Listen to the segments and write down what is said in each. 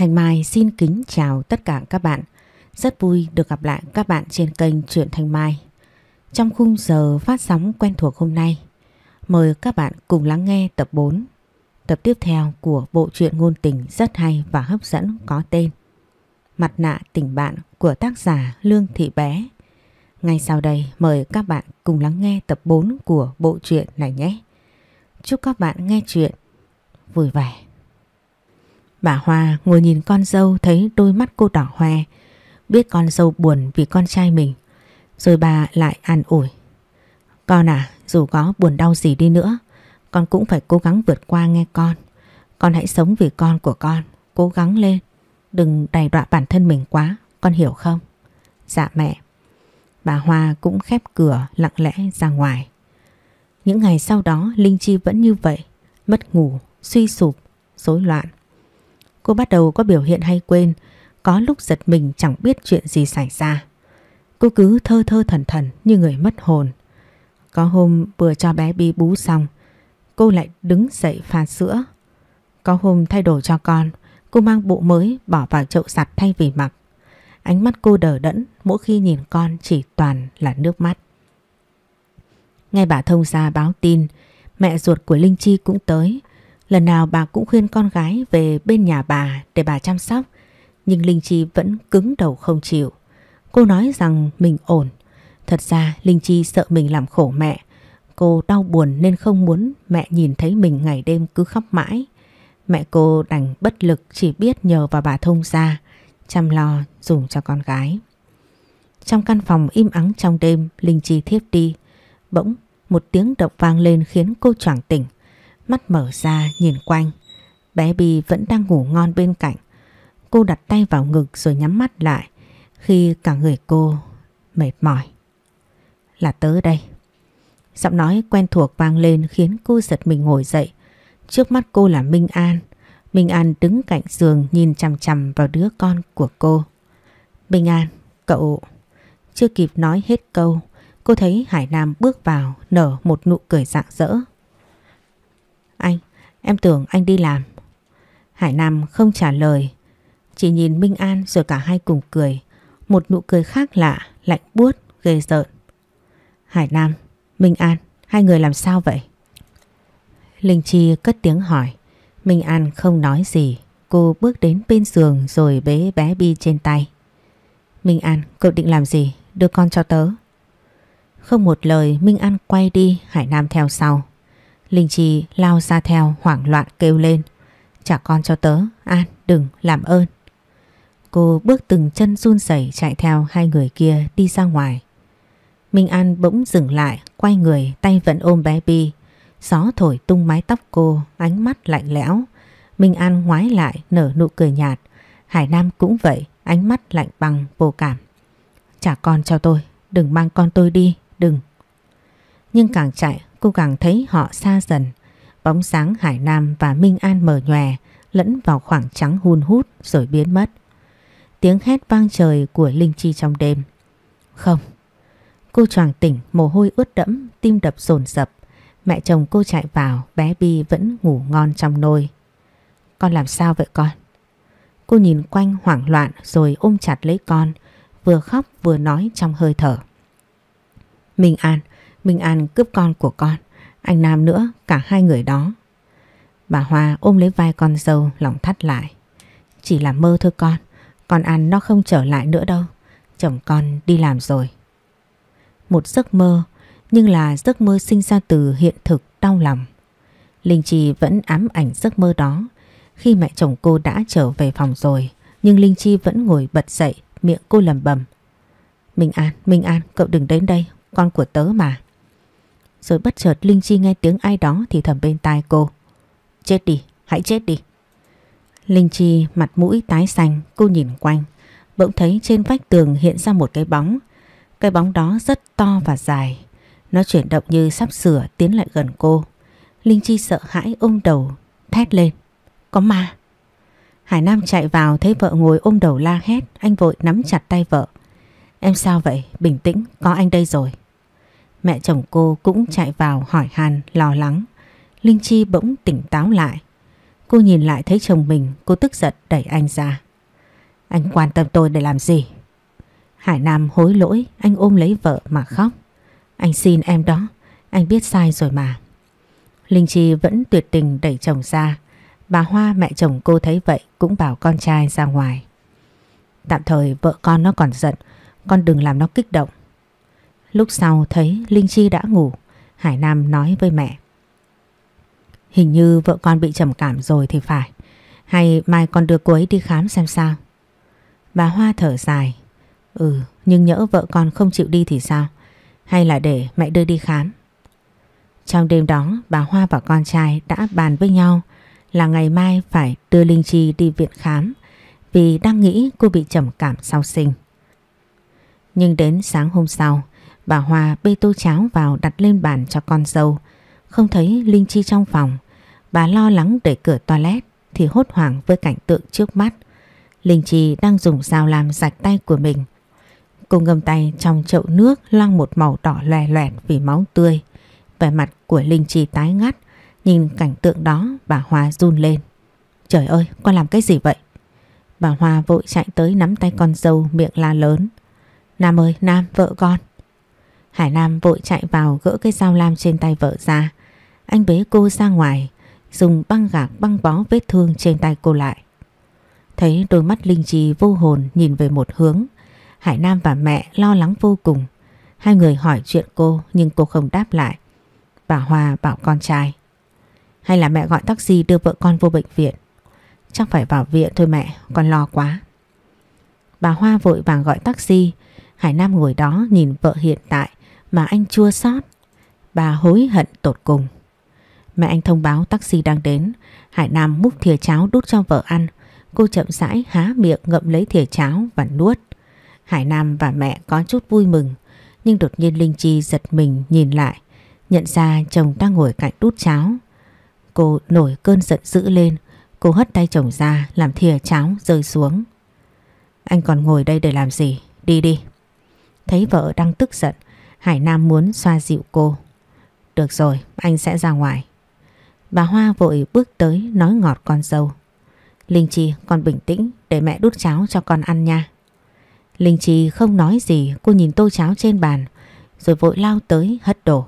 Thành Mai xin kính chào tất cả các bạn. Rất vui được gặp lại các bạn trên kênh Truyện Thanh Mai. Trong khung giờ phát sóng quen thuộc hôm nay, mời các bạn cùng lắng nghe tập 4, tập tiếp theo của bộ truyện ngôn tình rất hay và hấp dẫn có tên Mặt nạ tình bạn của tác giả Lương Thị Bé. Ngay sau đây mời các bạn cùng lắng nghe tập 4 của bộ truyện này nhé. Chúc các bạn nghe chuyện vui vẻ. Bà Hoa ngồi nhìn con dâu thấy đôi mắt cô đỏ hoe, biết con dâu buồn vì con trai mình. Rồi bà lại an ủi. Con à, dù có buồn đau gì đi nữa, con cũng phải cố gắng vượt qua nghe con. Con hãy sống vì con của con, cố gắng lên. Đừng đầy đọa bản thân mình quá, con hiểu không? Dạ mẹ. Bà Hoa cũng khép cửa lặng lẽ ra ngoài. Những ngày sau đó Linh Chi vẫn như vậy, mất ngủ, suy sụp, rối loạn. Cô bắt đầu có biểu hiện hay quên, có lúc giật mình chẳng biết chuyện gì xảy ra. Cô cứ thơ thơ thần thần như người mất hồn. Có hôm vừa cho bé Bi bú xong, cô lại đứng dậy pha sữa. Có hôm thay đổi cho con, cô mang bộ mới bỏ vào chậu giặt thay vì mặc. Ánh mắt cô đờ đẫn mỗi khi nhìn con chỉ toàn là nước mắt. Nghe bà thông gia báo tin, mẹ ruột của Linh Chi cũng tới. Lần nào bà cũng khuyên con gái về bên nhà bà để bà chăm sóc, nhưng Linh Chi vẫn cứng đầu không chịu. Cô nói rằng mình ổn. Thật ra Linh Chi sợ mình làm khổ mẹ. Cô đau buồn nên không muốn mẹ nhìn thấy mình ngày đêm cứ khóc mãi. Mẹ cô đành bất lực chỉ biết nhờ vào bà thông gia, chăm lo dùng cho con gái. Trong căn phòng im ắng trong đêm, Linh Chi thiếp đi. Bỗng một tiếng động vang lên khiến cô choảng tỉnh. Mắt mở ra nhìn quanh. Bé Bi vẫn đang ngủ ngon bên cạnh. Cô đặt tay vào ngực rồi nhắm mắt lại khi cả người cô mệt mỏi. Là tớ đây. Giọng nói quen thuộc vang lên khiến cô giật mình ngồi dậy. Trước mắt cô là Minh An. Minh An đứng cạnh giường nhìn chằm chằm vào đứa con của cô. Minh An, cậu... Chưa kịp nói hết câu, cô thấy Hải Nam bước vào nở một nụ cười rạng rỡ. Anh, em tưởng anh đi làm. Hải Nam không trả lời, chỉ nhìn Minh An rồi cả hai cùng cười. Một nụ cười khác lạ, lạnh buốt, ghê rợn. Hải Nam, Minh An, hai người làm sao vậy? Linh Chi cất tiếng hỏi. Minh An không nói gì. Cô bước đến bên giường rồi bế bé Bi trên tay. Minh An, cậu định làm gì? Đưa con cho tớ. Không một lời Minh An quay đi, Hải Nam theo sau. Linh Chi lao ra theo hoảng loạn kêu lên. Trả con cho tớ, An, đừng, làm ơn. Cô bước từng chân run rẩy chạy theo hai người kia đi ra ngoài. Minh An bỗng dừng lại, quay người, tay vẫn ôm bé Bi. Gió thổi tung mái tóc cô, ánh mắt lạnh lẽo. Minh An ngoái lại, nở nụ cười nhạt. Hải Nam cũng vậy, ánh mắt lạnh bằng, vô cảm. Trả con cho tôi, đừng mang con tôi đi, đừng. Nhưng càng chạy, cô càng thấy họ xa dần. Bóng sáng Hải Nam và Minh An mờ nhòe, lẫn vào khoảng trắng hun hút rồi biến mất. Tiếng hét vang trời của Linh Chi trong đêm. Không. Cô choàng tỉnh, mồ hôi ướt đẫm, tim đập dồn dập. Mẹ chồng cô chạy vào, bé Bi vẫn ngủ ngon trong nôi. Con làm sao vậy con? Cô nhìn quanh hoảng loạn rồi ôm chặt lấy con, vừa khóc vừa nói trong hơi thở. Minh An, Minh An cướp con của con, anh Nam nữa, cả hai người đó. Bà Hoa ôm lấy vai con dâu lòng thắt lại. Chỉ là mơ thôi con, con An nó không trở lại nữa đâu, chồng con đi làm rồi. Một giấc mơ, nhưng là giấc mơ sinh ra từ hiện thực đau lòng. Linh Chi vẫn ám ảnh giấc mơ đó khi mẹ chồng cô đã trở về phòng rồi, nhưng Linh Chi vẫn ngồi bật dậy, miệng cô lầm bầm. Minh An, Minh An, cậu đừng đến đây, con của tớ mà. Rồi bất chợt Linh Chi nghe tiếng ai đó thì thầm bên tai cô. Chết đi, hãy chết đi. Linh Chi mặt mũi tái xanh, cô nhìn quanh. Bỗng thấy trên vách tường hiện ra một cái bóng. Cái bóng đó rất to và dài. Nó chuyển động như sắp sửa tiến lại gần cô. Linh Chi sợ hãi ôm đầu, thét lên. Có ma. Hải Nam chạy vào thấy vợ ngồi ôm đầu la hét, anh vội nắm chặt tay vợ. Em sao vậy? Bình tĩnh, có anh đây rồi. Mẹ chồng cô cũng chạy vào hỏi han lo lắng. Linh Chi bỗng tỉnh táo lại. Cô nhìn lại thấy chồng mình, cô tức giận đẩy anh ra. Anh quan tâm tôi để làm gì? Hải Nam hối lỗi, anh ôm lấy vợ mà khóc. Anh xin em đó, anh biết sai rồi mà. Linh Chi vẫn tuyệt tình đẩy chồng ra. Bà Hoa mẹ chồng cô thấy vậy cũng bảo con trai ra ngoài. Tạm thời vợ con nó còn giận, con đừng làm nó kích động. Lúc sau thấy Linh Chi đã ngủ, Hải Nam nói với mẹ. Hình như vợ con bị trầm cảm rồi thì phải. Hay mai con đưa cô ấy đi khám xem sao. Bà Hoa thở dài. Ừ, nhưng nhỡ vợ con không chịu đi thì sao? Hay là để mẹ đưa đi khám? Trong đêm đó, bà Hoa và con trai đã bàn với nhau là ngày mai phải đưa Linh Chi đi viện khám vì đang nghĩ cô bị trầm cảm sau sinh. Nhưng đến sáng hôm sau, bà hòa bê tô cháo vào đặt lên bàn cho con dâu. Không thấy Linh Chi trong phòng, bà lo lắng đẩy cửa toilet thì hốt hoảng với cảnh tượng trước mắt. Linh Chi đang dùng dao làm rạch tay của mình. Cô ngâm tay trong chậu nước loang một màu đỏ lè loẹt vì máu tươi. Vẻ mặt của Linh Chi tái ngắt, nhìn cảnh tượng đó bà hòa run lên. Trời ơi, con làm cái gì vậy? Bà hòa vội chạy tới nắm tay con dâu miệng la lớn. Nam ơi, Nam, vợ con. Hải Nam vội chạy vào gỡ cái dao lam trên tay vợ ra. Anh bế cô ra ngoài, dùng băng gạc băng bó vết thương trên tay cô lại. Thấy đôi mắt Linh Chi vô hồn nhìn về một hướng, Hải Nam và mẹ lo lắng vô cùng. Hai người hỏi chuyện cô nhưng cô không đáp lại. Bà Hoa bảo con trai. Hay là mẹ gọi taxi đưa vợ con vô bệnh viện? Chắc phải vào viện thôi mẹ, con lo quá. Bà Hoa vội vàng gọi taxi. Hải Nam ngồi đó nhìn vợ hiện tại mà anh chua xót. Bà hối hận tột cùng. Mẹ anh thông báo taxi đang đến. Hải Nam múc thìa cháo đút cho vợ ăn. Cô chậm rãi há miệng ngậm lấy thìa cháo và nuốt. Hải Nam và mẹ có chút vui mừng. Nhưng đột nhiên Linh Chi giật mình nhìn lại. Nhận ra chồng đang ngồi cạnh đút cháo. Cô nổi cơn giận dữ lên. Cô hất tay chồng ra làm thìa cháo rơi xuống. Anh còn ngồi đây để làm gì? Đi đi. Thấy vợ đang tức giận. Hải Nam muốn xoa dịu cô. Được rồi, anh sẽ ra ngoài. Bà Hoa vội bước tới nói ngọt con dâu. Linh Chi, con bình tĩnh để mẹ đút cháo cho con ăn nha. Linh Chi không nói gì, cô nhìn tô cháo trên bàn rồi vội lao tới hất đổ.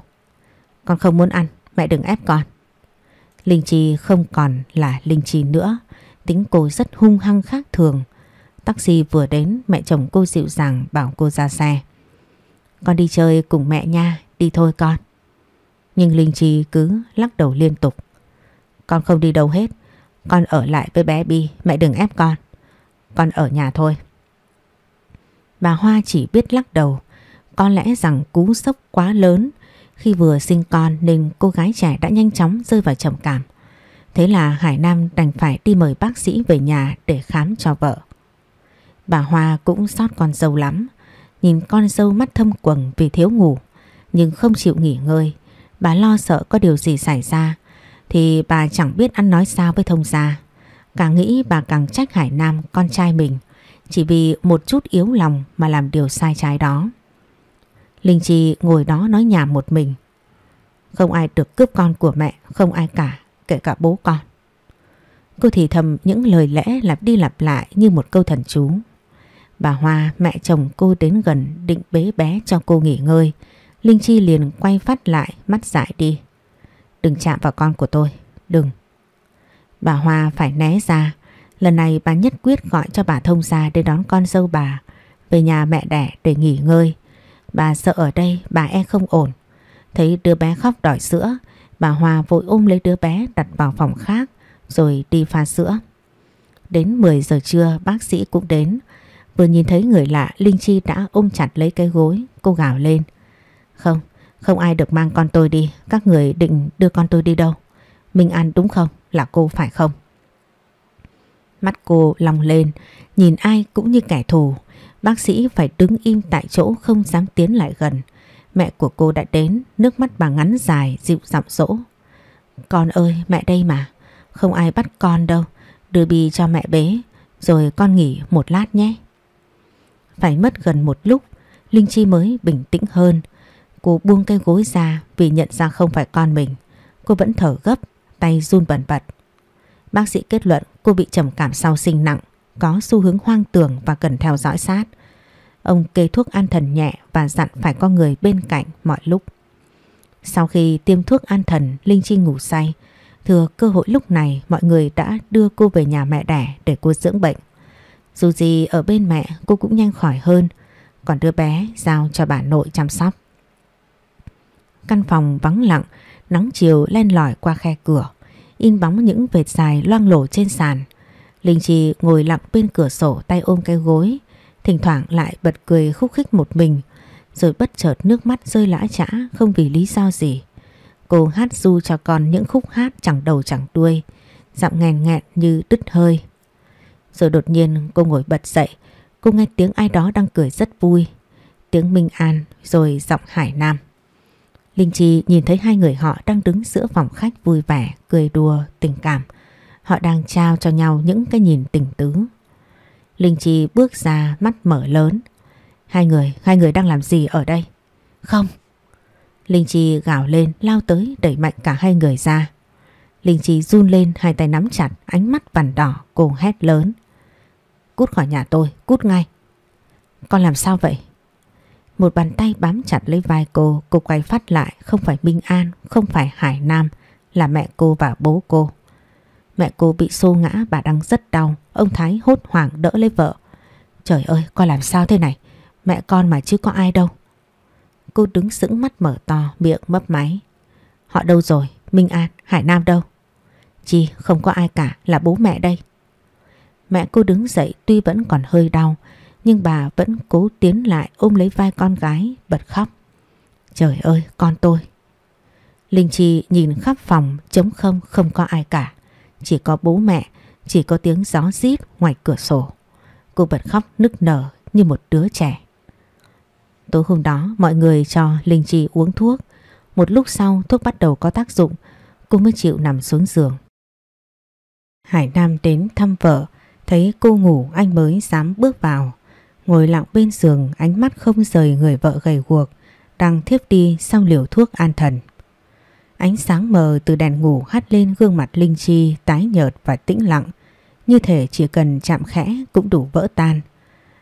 Con không muốn ăn, mẹ đừng ép con. Linh Chi không còn là Linh Chi nữa, tính cô rất hung hăng khác thường. Taxi vừa đến, mẹ chồng cô dịu dàng bảo cô ra xe. Con đi chơi cùng mẹ nha, đi thôi con. Nhưng Linh Chi cứ lắc đầu liên tục. Con không đi đâu hết, con ở lại với bé Bi, mẹ đừng ép con. Con ở nhà thôi. Bà Hoa chỉ biết lắc đầu, có lẽ rằng cú sốc quá lớn khi vừa sinh con nên cô gái trẻ đã nhanh chóng rơi vào trầm cảm. Thế là Hải Nam đành phải đi mời bác sĩ về nhà để khám cho vợ. Bà Hoa cũng xót con dâu lắm, nhìn con dâu mắt thâm quầng vì thiếu ngủ, nhưng không chịu nghỉ ngơi. Bà lo sợ có điều gì xảy ra, thì bà chẳng biết ăn nói sao với thông gia. Càng nghĩ bà càng trách Hải Nam con trai mình, chỉ vì một chút yếu lòng mà làm điều sai trái đó. Linh Chi ngồi đó nói nhảm một mình. Không ai được cướp con của mẹ, không ai cả, kể cả bố con. Cô thì thầm những lời lẽ lặp đi lặp lại như một câu thần chú. Bà Hoa, mẹ chồng cô đến gần định bế bé cho cô nghỉ ngơi. Linh Chi liền quay phát lại, mắt dại đi. Đừng chạm vào con của tôi, đừng. Bà Hoa phải né ra. Lần này bà nhất quyết gọi cho bà thông gia để đón con dâu bà về nhà mẹ đẻ để nghỉ ngơi. Bà sợ ở đây bà e không ổn. Thấy đứa bé khóc đòi sữa, bà Hoa vội ôm lấy đứa bé đặt vào phòng khác rồi đi pha sữa. Đến 10 giờ trưa bác sĩ cũng đến. Vừa nhìn thấy người lạ Linh Chi đã ôm chặt lấy cái gối, cô gào lên. Không, không ai được mang con tôi đi, các người định đưa con tôi đi đâu? Minh An đúng không? Là cô phải không? Mắt cô lòng lên, nhìn ai cũng như kẻ thù. Bác sĩ phải đứng im tại chỗ không dám tiến lại gần. Mẹ của cô đã đến, nước mắt bà ngắn dài, dịu giọng dỗ. Con ơi, mẹ đây mà. Không ai bắt con đâu. Đưa Bi cho mẹ bế, rồi con nghỉ một lát nhé. Phải mất gần một lúc, Linh Chi mới bình tĩnh hơn. Cô buông cái gối ra vì nhận ra không phải con mình. Cô vẫn thở gấp, tay run bẩn bật. Bác sĩ kết luận cô bị trầm cảm sau sinh nặng, có xu hướng hoang tưởng và cần theo dõi sát. Ông kê thuốc an thần nhẹ và dặn phải có người bên cạnh mọi lúc. Sau khi tiêm thuốc an thần, Linh Chi ngủ say. Thừa cơ hội lúc này mọi người đã đưa cô về nhà mẹ đẻ để cô dưỡng bệnh. Dù gì ở bên mẹ cô cũng nhanh khỏi hơn, còn đứa bé giao cho bà nội chăm sóc. Căn phòng vắng lặng, nắng chiều len lỏi qua khe cửa, in bóng những vệt dài loang lổ trên sàn. Linh Chi ngồi lặng bên cửa sổ tay ôm cái gối, thỉnh thoảng lại bật cười khúc khích một mình, rồi bất chợt nước mắt rơi lã chã không vì lý do gì. Cô hát du cho con những khúc hát chẳng đầu chẳng đuôi, giọng nghèn nghẹn như đứt hơi. Rồi đột nhiên cô ngồi bật dậy, cô nghe tiếng ai đó đang cười rất vui. Tiếng Minh An rồi giọng Hải Nam. Linh Chi nhìn thấy hai người họ đang đứng giữa phòng khách vui vẻ, cười đùa, tình cảm. Họ đang trao cho nhau những cái nhìn tình tứ. Linh Chi bước ra mắt mở lớn. Hai người, hai người đang làm gì ở đây? Không. Linh Chi gào lên lao tới đẩy mạnh cả hai người ra. Linh Chi run lên hai tay nắm chặt ánh mắt vằn đỏ cô hét lớn. Cút khỏi nhà tôi, cút ngay. Con làm sao vậy? Một bàn tay bám chặt lấy vai cô, cô quay phát lại không phải Minh An, không phải Hải Nam, là mẹ cô và bố cô. Mẹ cô bị xô ngã bà đang rất đau, ông Thái hốt hoảng đỡ lấy vợ. Trời ơi, con làm sao thế này? Mẹ con mà chứ có ai đâu. Cô đứng sững mắt mở to, miệng mấp máy. Họ đâu rồi? Minh An, Hải Nam đâu? Chi, không có ai cả, là bố mẹ đây. Mẹ cô đứng dậy tuy vẫn còn hơi đau, nhưng bà vẫn cố tiến lại ôm lấy vai con gái, bật khóc. Trời ơi, con tôi! Linh Chi nhìn khắp phòng trống không không có ai cả. Chỉ có bố mẹ, chỉ có tiếng gió rít ngoài cửa sổ. Cô bật khóc nức nở như một đứa trẻ. Tối hôm đó mọi người cho Linh Chi uống thuốc. Một lúc sau thuốc bắt đầu có tác dụng, cô mới chịu nằm xuống giường. Hải Nam đến thăm vợ, thấy cô ngủ anh mới dám bước vào. Ngồi lặng bên giường ánh mắt không rời người vợ gầy guộc, đang thiếp đi sau liều thuốc an thần. Ánh sáng mờ từ đèn ngủ hắt lên gương mặt Linh Chi tái nhợt và tĩnh lặng, như thể chỉ cần chạm khẽ cũng đủ vỡ tan.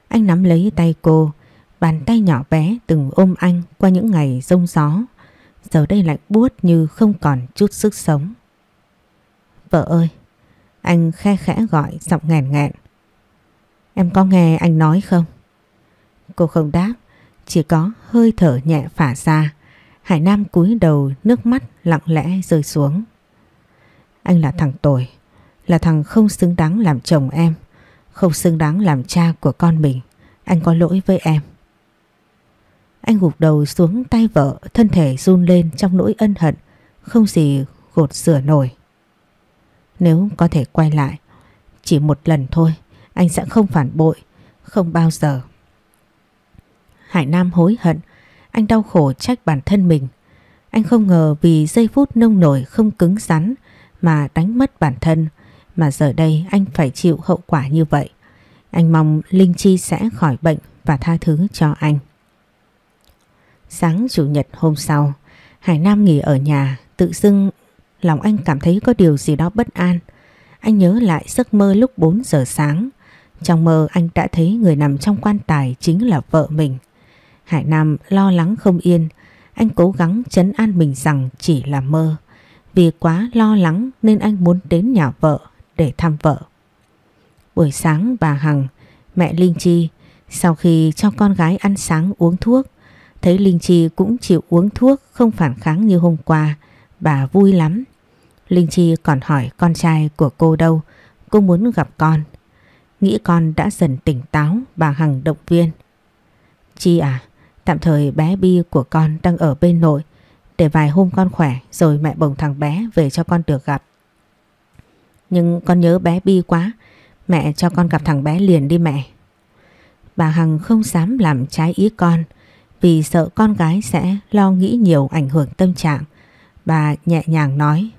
Anh nắm lấy tay cô, bàn tay nhỏ bé từng ôm anh qua những ngày rông gió, giờ đây lạnh buốt như không còn chút sức sống. Vợ ơi, anh khe khẽ gọi giọng nghẹn nghẹn. Em có nghe anh nói không? Cô không đáp, chỉ có hơi thở nhẹ phả ra. Hải Nam cúi đầu nước mắt lặng lẽ rơi xuống. Anh là thằng tồi, là thằng không xứng đáng làm chồng em, không xứng đáng làm cha của con mình. Anh có lỗi với em. Anh gục đầu xuống tay vợ, thân thể run lên trong nỗi ân hận, không gì gột sửa nổi. Nếu có thể quay lại, chỉ một lần thôi, anh sẽ không phản bội, không bao giờ. Hải Nam hối hận, anh đau khổ trách bản thân mình. Anh không ngờ vì giây phút nông nổi không cứng rắn mà đánh mất bản thân, mà giờ đây anh phải chịu hậu quả như vậy. Anh mong Linh Chi sẽ khỏi bệnh và tha thứ cho anh. Sáng chủ nhật hôm sau, Hải Nam nghỉ ở nhà, tự dưng lòng anh cảm thấy có điều gì đó bất an. Anh nhớ lại giấc mơ lúc 4 giờ sáng. Trong mơ anh đã thấy người nằm trong quan tài chính là vợ mình. Hải Nam lo lắng không yên, anh cố gắng chấn an mình rằng chỉ là mơ. Vì quá lo lắng nên anh muốn đến nhà vợ để thăm vợ. Buổi sáng bà Hằng, mẹ Linh Chi, sau khi cho con gái ăn sáng uống thuốc, thấy Linh Chi cũng chịu uống thuốc không phản kháng như hôm qua, bà vui lắm. Linh Chi còn hỏi con trai của cô đâu, cô muốn gặp con. Nghĩ con đã dần tỉnh táo, bà Hằng động viên. Chi à, tạm thời bé Bi của con đang ở bên nội, để vài hôm con khỏe rồi mẹ bồng thằng bé về cho con được gặp. Nhưng con nhớ bé Bi quá, mẹ cho con gặp thằng bé liền đi mẹ. Bà Hằng không dám làm trái ý con vì sợ con gái sẽ lo nghĩ nhiều ảnh hưởng tâm trạng. Bà nhẹ nhàng nói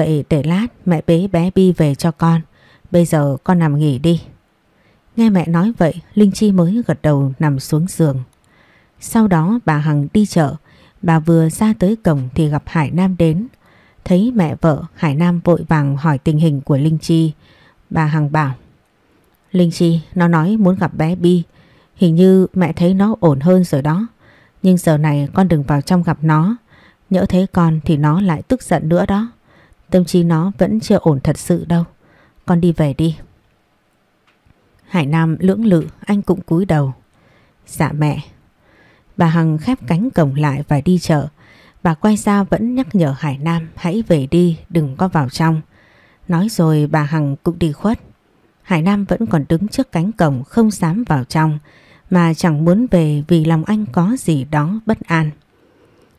Vậy để lát, mẹ bế bé Bi về cho con. Bây giờ con nằm nghỉ đi. Nghe mẹ nói vậy, Linh Chi mới gật đầu nằm xuống giường. Sau đó bà Hằng đi chợ. Bà vừa ra tới cổng thì gặp Hải Nam đến. Thấy mẹ vợ, Hải Nam vội vàng hỏi tình hình của Linh Chi. Bà Hằng bảo, Linh Chi, nó nói muốn gặp bé Bi. Hình như mẹ thấy nó ổn hơn rồi đó. Nhưng giờ này con đừng vào trong gặp nó. Nhỡ thấy con thì nó lại tức giận nữa đó. Tâm trí nó vẫn chưa ổn thật sự đâu. Con đi về đi. Hải Nam lưỡng lự, anh cũng cúi đầu. Dạ mẹ. Bà Hằng khép cánh cổng lại và đi chợ. Bà quay ra vẫn nhắc nhở Hải Nam hãy về đi, đừng có vào trong. Nói rồi bà Hằng cũng đi khuất. Hải Nam vẫn còn đứng trước cánh cổng không dám vào trong, mà chẳng muốn về vì lòng anh có gì đó bất an.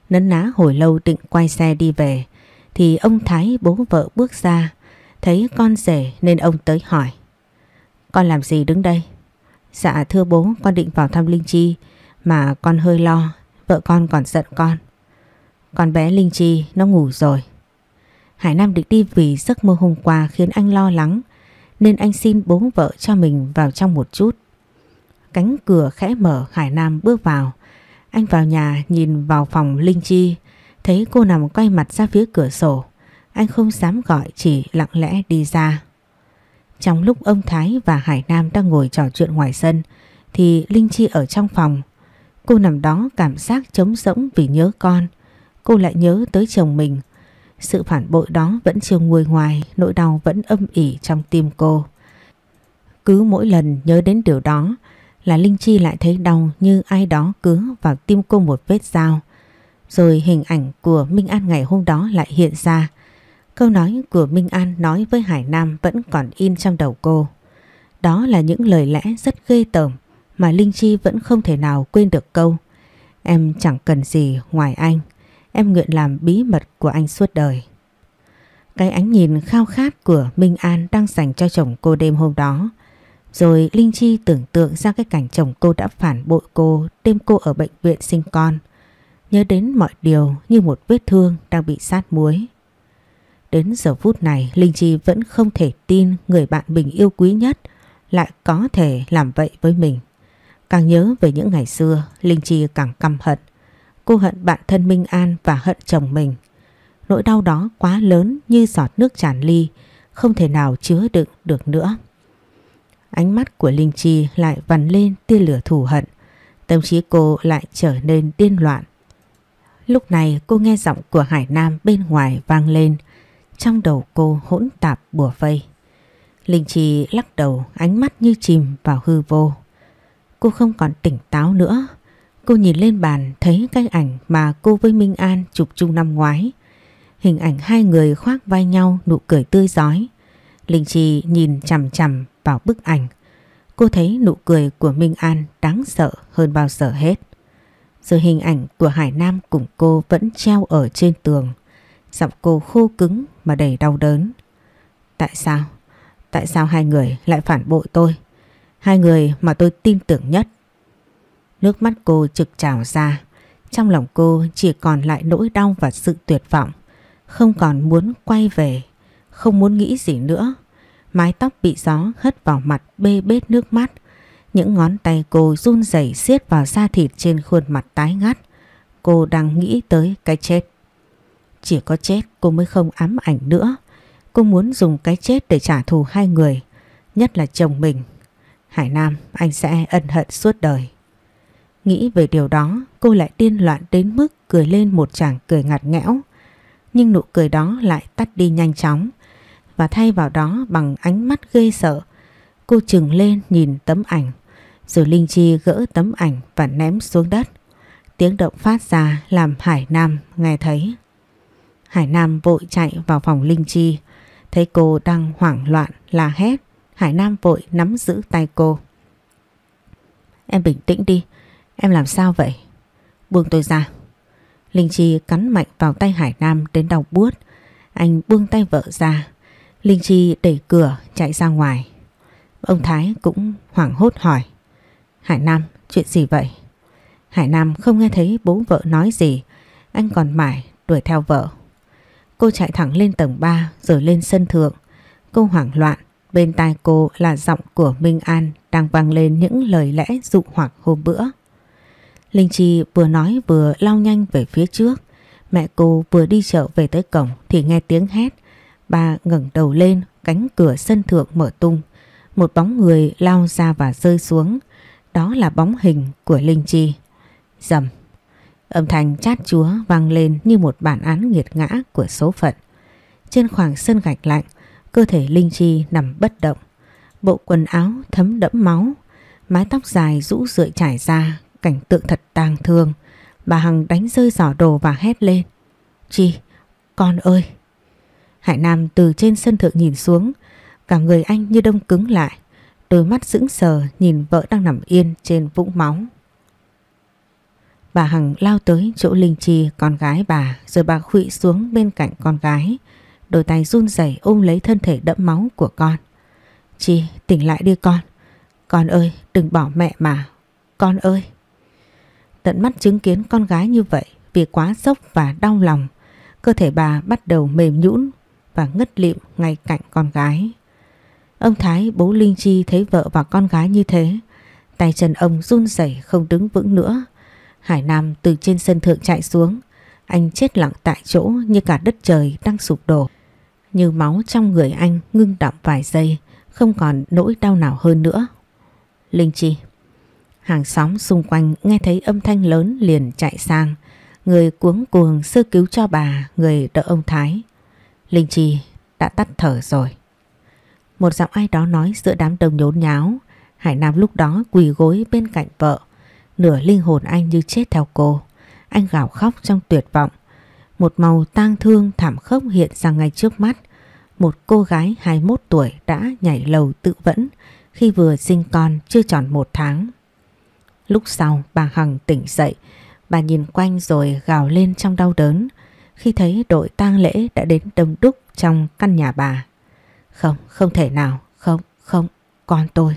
Nấn ná hồi lâu định quay xe đi về thì ông Thái bố vợ bước ra thấy con rể nên ông tới hỏi. Con làm gì đứng đây? Dạ thưa bố con định vào thăm Linh Chi mà con hơi lo vợ con còn giận con. Con bé Linh Chi nó ngủ rồi. Hải Nam định đi vì giấc mơ hôm qua khiến anh lo lắng nên anh xin bố vợ cho mình vào trong một chút. Cánh cửa khẽ mở Hải Nam bước vào. Anh vào nhà nhìn vào phòng Linh Chi, thấy cô nằm quay mặt ra phía cửa sổ. Anh không dám gọi chỉ lặng lẽ đi ra. Trong lúc ông Thái và Hải Nam đang ngồi trò chuyện ngoài sân thì Linh Chi ở trong phòng. Cô nằm đó cảm giác trống rỗng vì nhớ con. Cô lại nhớ tới chồng mình. Sự phản bội đó vẫn chưa nguôi ngoài, nỗi đau vẫn âm ỉ trong tim cô. Cứ mỗi lần nhớ đến điều đó là Linh Chi lại thấy đau như ai đó cứa vào tim cô một vết dao. Rồi hình ảnh của Minh An ngày hôm đó lại hiện ra. Câu nói của Minh An nói với Hải Nam vẫn còn in trong đầu cô. Đó là những lời lẽ rất ghê tởm mà Linh Chi vẫn không thể nào quên được câu. Em chẳng cần gì ngoài anh. Em nguyện làm bí mật của anh suốt đời. Cái ánh nhìn khao khát của Minh An đang dành cho chồng cô đêm hôm đó. Rồi Linh Chi tưởng tượng ra cái cảnh chồng cô đã phản bội cô, đêm cô ở bệnh viện sinh con. Nhớ đến mọi điều như một vết thương đang bị sát muối. Đến giờ phút này Linh Chi vẫn không thể tin người bạn mình yêu quý nhất lại có thể làm vậy với mình. Càng nhớ về những ngày xưa, Linh Chi càng căm hận. Cô hận bạn thân Minh An và hận chồng mình. Nỗi đau đó quá lớn như giọt nước tràn ly, không thể nào chứa đựng được nữa. Ánh mắt của Linh Chi lại vằn lên tia lửa thù hận. Tâm trí cô lại trở nên điên loạn. Lúc này cô nghe giọng của Hải Nam bên ngoài vang lên. Trong đầu cô hỗn tạp bùa vây. Linh Chi lắc đầu, ánh mắt như chìm vào hư vô. Cô không còn tỉnh táo nữa. Cô nhìn lên bàn, thấy cái ảnh mà cô với Minh An chụp chung năm ngoái. Hình ảnh hai người khoác vai nhau, nụ cười tươi giói. Linh Chi nhìn chằm chằm vào bức ảnh. Cô thấy nụ cười của Minh An đáng sợ hơn bao giờ hết. Rồi hình ảnh của Hải Nam cùng cô vẫn treo ở trên tường. Giọng cô khô cứng mà đầy đau đớn. Tại sao? Tại sao hai người lại phản bội tôi? Hai người mà tôi tin tưởng nhất. Nước mắt cô trực trào ra. Trong lòng cô chỉ còn lại nỗi đau và sự tuyệt vọng. Không còn muốn quay về. Không muốn nghĩ gì nữa. Mái tóc bị gió hất vào mặt bê bết nước mắt. Những ngón tay cô run rẩy siết vào da thịt trên khuôn mặt tái ngắt. Cô đang nghĩ tới cái chết. Chỉ có chết cô mới không ám ảnh nữa. Cô muốn dùng cái chết để trả thù hai người. Nhất là chồng mình. Hải Nam anh sẽ ân hận suốt đời. Nghĩ về điều đó cô lại điên loạn đến mức cười lên một chàng cười ngặt nghẽo. Nhưng nụ cười đó lại tắt đi nhanh chóng và thay vào đó bằng ánh mắt ghê sợ. Cô chừng lên nhìn tấm ảnh, rồi Linh Chi gỡ tấm ảnh và ném xuống đất. Tiếng động phát ra làm Hải Nam nghe thấy. Hải Nam vội chạy vào phòng Linh Chi, thấy cô đang hoảng loạn la hét. Hải Nam vội nắm giữ tay cô. Em bình tĩnh đi, em làm sao vậy? Buông tôi ra. Linh Chi cắn mạnh vào tay Hải Nam đến đau buốt. Anh buông tay vợ ra, Linh Chi đẩy cửa chạy ra ngoài. Ông Thái cũng hoảng hốt hỏi. Hải Nam, chuyện gì vậy? Hải Nam không nghe thấy bố vợ nói gì. Anh còn mải đuổi theo vợ. Cô chạy thẳng lên tầng 3 rồi lên sân thượng. Cô hoảng loạn. Bên tai cô là giọng của Minh An đang vang lên những lời lẽ dụ hoặc hôm bữa. Linh Chi vừa nói vừa lao nhanh về phía trước. Mẹ cô vừa đi chợ về tới cổng thì nghe tiếng hét. Bà ngẩng đầu lên, cánh cửa sân thượng mở tung. Một bóng người lao ra và rơi xuống. Đó là bóng hình của Linh Chi. Dầm. Âm thanh chát chúa vang lên như một bản án nghiệt ngã của số phận. Trên khoảng sân gạch lạnh, cơ thể Linh Chi nằm bất động. Bộ quần áo thấm đẫm máu, mái tóc dài rũ rượi trải ra, cảnh tượng thật tang thương. Bà Hằng đánh rơi giỏ đồ và hét lên. Chi, con ơi! Hải Nam từ trên sân thượng nhìn xuống, cả người anh như đông cứng lại, đôi mắt sững sờ nhìn vợ đang nằm yên trên vũng máu. Bà Hằng lao tới chỗ Linh Chi, con gái bà, rồi bà khụy xuống bên cạnh con gái. Đôi tay run rẩy ôm lấy thân thể đẫm máu của con. Chi, tỉnh lại đi con. Con ơi, đừng bỏ mẹ mà. Con ơi. Tận mắt chứng kiến con gái như vậy vì quá sốc và đau lòng. Cơ thể bà bắt đầu mềm nhũn và ngất lịm ngay cạnh con gái. Ông Thái bố Linh Chi thấy vợ và con gái như thế. Tay chân ông run rẩy không đứng vững nữa. Hải Nam từ trên sân thượng chạy xuống. Anh chết lặng tại chỗ như cả đất trời đang sụp đổ. Như máu trong người anh ngưng đọng vài giây, không còn nỗi đau nào hơn nữa. Linh Chi Hàng xóm xung quanh nghe thấy âm thanh lớn liền chạy sang. Người cuống cuồng sơ cứu cho bà, người đỡ ông Thái. Linh Chi đã tắt thở rồi. Một giọng ai đó nói giữa đám đông nhốn nháo. Hải Nam lúc đó quỳ gối bên cạnh vợ. Nửa linh hồn anh như chết theo cô. Anh gào khóc trong tuyệt vọng. Một màu tang thương thảm khốc hiện ra ngay trước mắt. Một cô gái 21 tuổi đã nhảy lầu tự vẫn khi vừa sinh con chưa tròn một tháng. Lúc sau bà Hằng tỉnh dậy, bà nhìn quanh rồi gào lên trong đau đớn khi thấy đội tang lễ đã đến đông đúc trong căn nhà bà. Không, không thể nào, không, không, con tôi.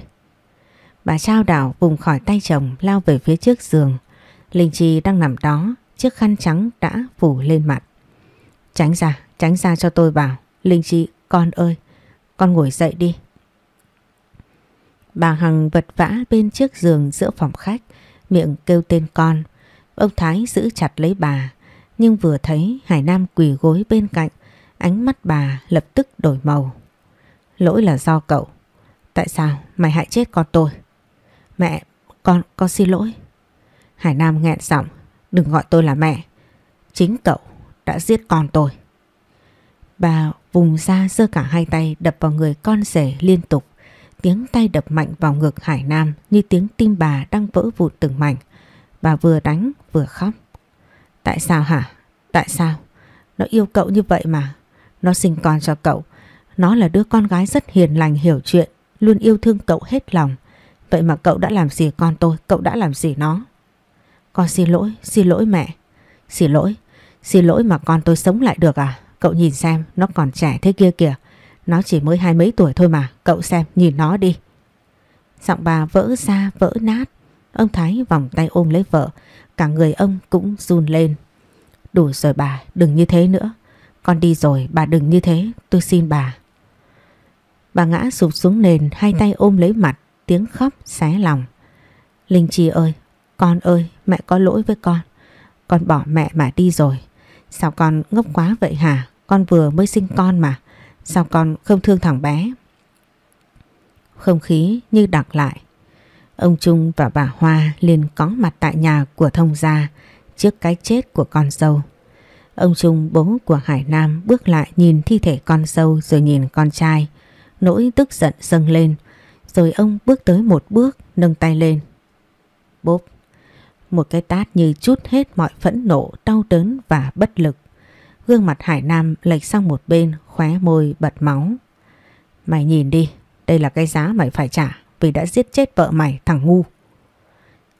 Bà trao đảo vùng khỏi tay chồng lao về phía trước giường. Linh Chi đang nằm đó, chiếc khăn trắng đã phủ lên mặt. Tránh ra, tránh ra cho tôi vào. Linh Chi, con ơi, con ngồi dậy đi. Bà Hằng vật vã bên trước giường giữa phòng khách, miệng kêu tên con. Ông Thái giữ chặt lấy bà, nhưng vừa thấy Hải Nam quỳ gối bên cạnh, ánh mắt bà lập tức đổi màu. Lỗi là do cậu. Tại sao mày hại chết con tôi? Mẹ, con, con xin lỗi. Hải Nam nghẹn giọng, đừng gọi tôi là mẹ. Chính cậu đã giết con tôi. Bà vùng ra giơ cả hai tay đập vào người con rể liên tục. Tiếng tay đập mạnh vào ngực Hải Nam như tiếng tim bà đang vỡ vụn từng mảnh. Bà vừa đánh vừa khóc. Tại sao hả? Tại sao? Nó yêu cậu như vậy mà. Nó sinh con cho cậu. Nó là đứa con gái rất hiền lành hiểu chuyện, luôn yêu thương cậu hết lòng. Vậy mà cậu đã làm gì con tôi, cậu đã làm gì nó? Con xin lỗi, xin lỗi mẹ. Xin lỗi, xin lỗi mà con tôi sống lại được à? Cậu nhìn xem, nó còn trẻ thế kia kìa. Nó chỉ mới hai mấy tuổi thôi mà, cậu xem, nhìn nó đi. Giọng bà vỡ ra, vỡ nát. Ông Thái vòng tay ôm lấy vợ, cả người ông cũng run lên. Đủ rồi bà, đừng như thế nữa. Con đi rồi, bà đừng như thế, tôi xin bà. Bà ngã sụp xuống nền, hai tay ôm lấy mặt, tiếng khóc xé lòng. Linh Chi ơi, con ơi, mẹ có lỗi với con. Con bỏ mẹ mà đi rồi. Sao con ngốc quá vậy hả? Con vừa mới sinh con mà. Sao con không thương thằng bé? Không khí như đặc lại. Ông Trung và bà Hoa liền có mặt tại nhà của thông gia trước cái chết của con dâu. Ông Trung bố của Hải Nam bước lại nhìn thi thể con dâu rồi nhìn con trai. Nỗi tức giận dâng lên. Rồi ông bước tới một bước nâng tay lên. Bốp. Một cái tát như chút hết mọi phẫn nộ, đau đớn và bất lực. Gương mặt Hải Nam lệch sang một bên, khóe môi bật máu. Mày nhìn đi, đây là cái giá mày phải trả vì đã giết chết vợ mày thằng ngu.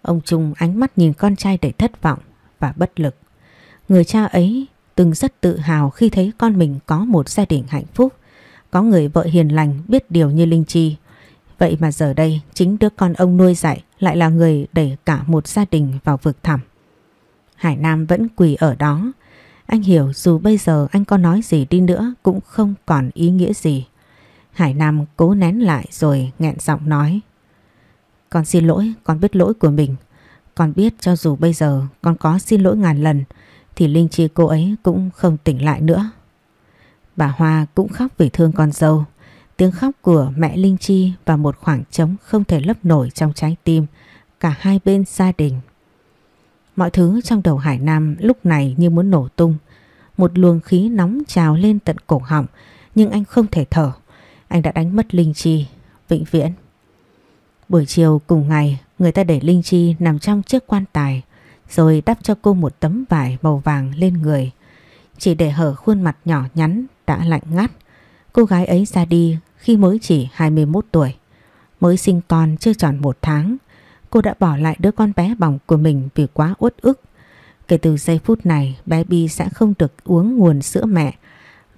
Ông Trung ánh mắt nhìn con trai đầy thất vọng và bất lực. Người cha ấy từng rất tự hào khi thấy con mình có một gia đình hạnh phúc, có người vợ hiền lành biết điều như Linh Chi. Vậy mà giờ đây chính đứa con ông nuôi dạy lại là người đẩy cả một gia đình vào vực thẳm. Hải Nam vẫn quỳ ở đó. Anh hiểu dù bây giờ anh có nói gì đi nữa cũng không còn ý nghĩa gì. Hải Nam cố nén lại rồi nghẹn giọng nói. Con xin lỗi, con biết lỗi của mình. Con biết cho dù bây giờ con có xin lỗi ngàn lần thì Linh Chi cô ấy cũng không tỉnh lại nữa. Bà Hoa cũng khóc vì thương con dâu. Tiếng khóc của mẹ Linh Chi và một khoảng trống không thể lấp nổi trong trái tim cả hai bên gia đình. Mọi thứ trong đầu Hải Nam lúc này như muốn nổ tung. Một luồng khí nóng trào lên tận cổ họng nhưng anh không thể thở. Anh đã đánh mất Linh Chi, vĩnh viễn. Buổi chiều cùng ngày người ta để Linh Chi nằm trong chiếc quan tài rồi đắp cho cô một tấm vải màu vàng lên người. Chỉ để hở khuôn mặt nhỏ nhắn đã lạnh ngắt. Cô gái ấy ra đi khi mới chỉ 21 tuổi. Mới sinh con chưa tròn một tháng. Cô đã bỏ lại đứa con bé bỏng của mình vì quá uất ức. Kể từ giây phút này bé Bi sẽ không được uống nguồn sữa mẹ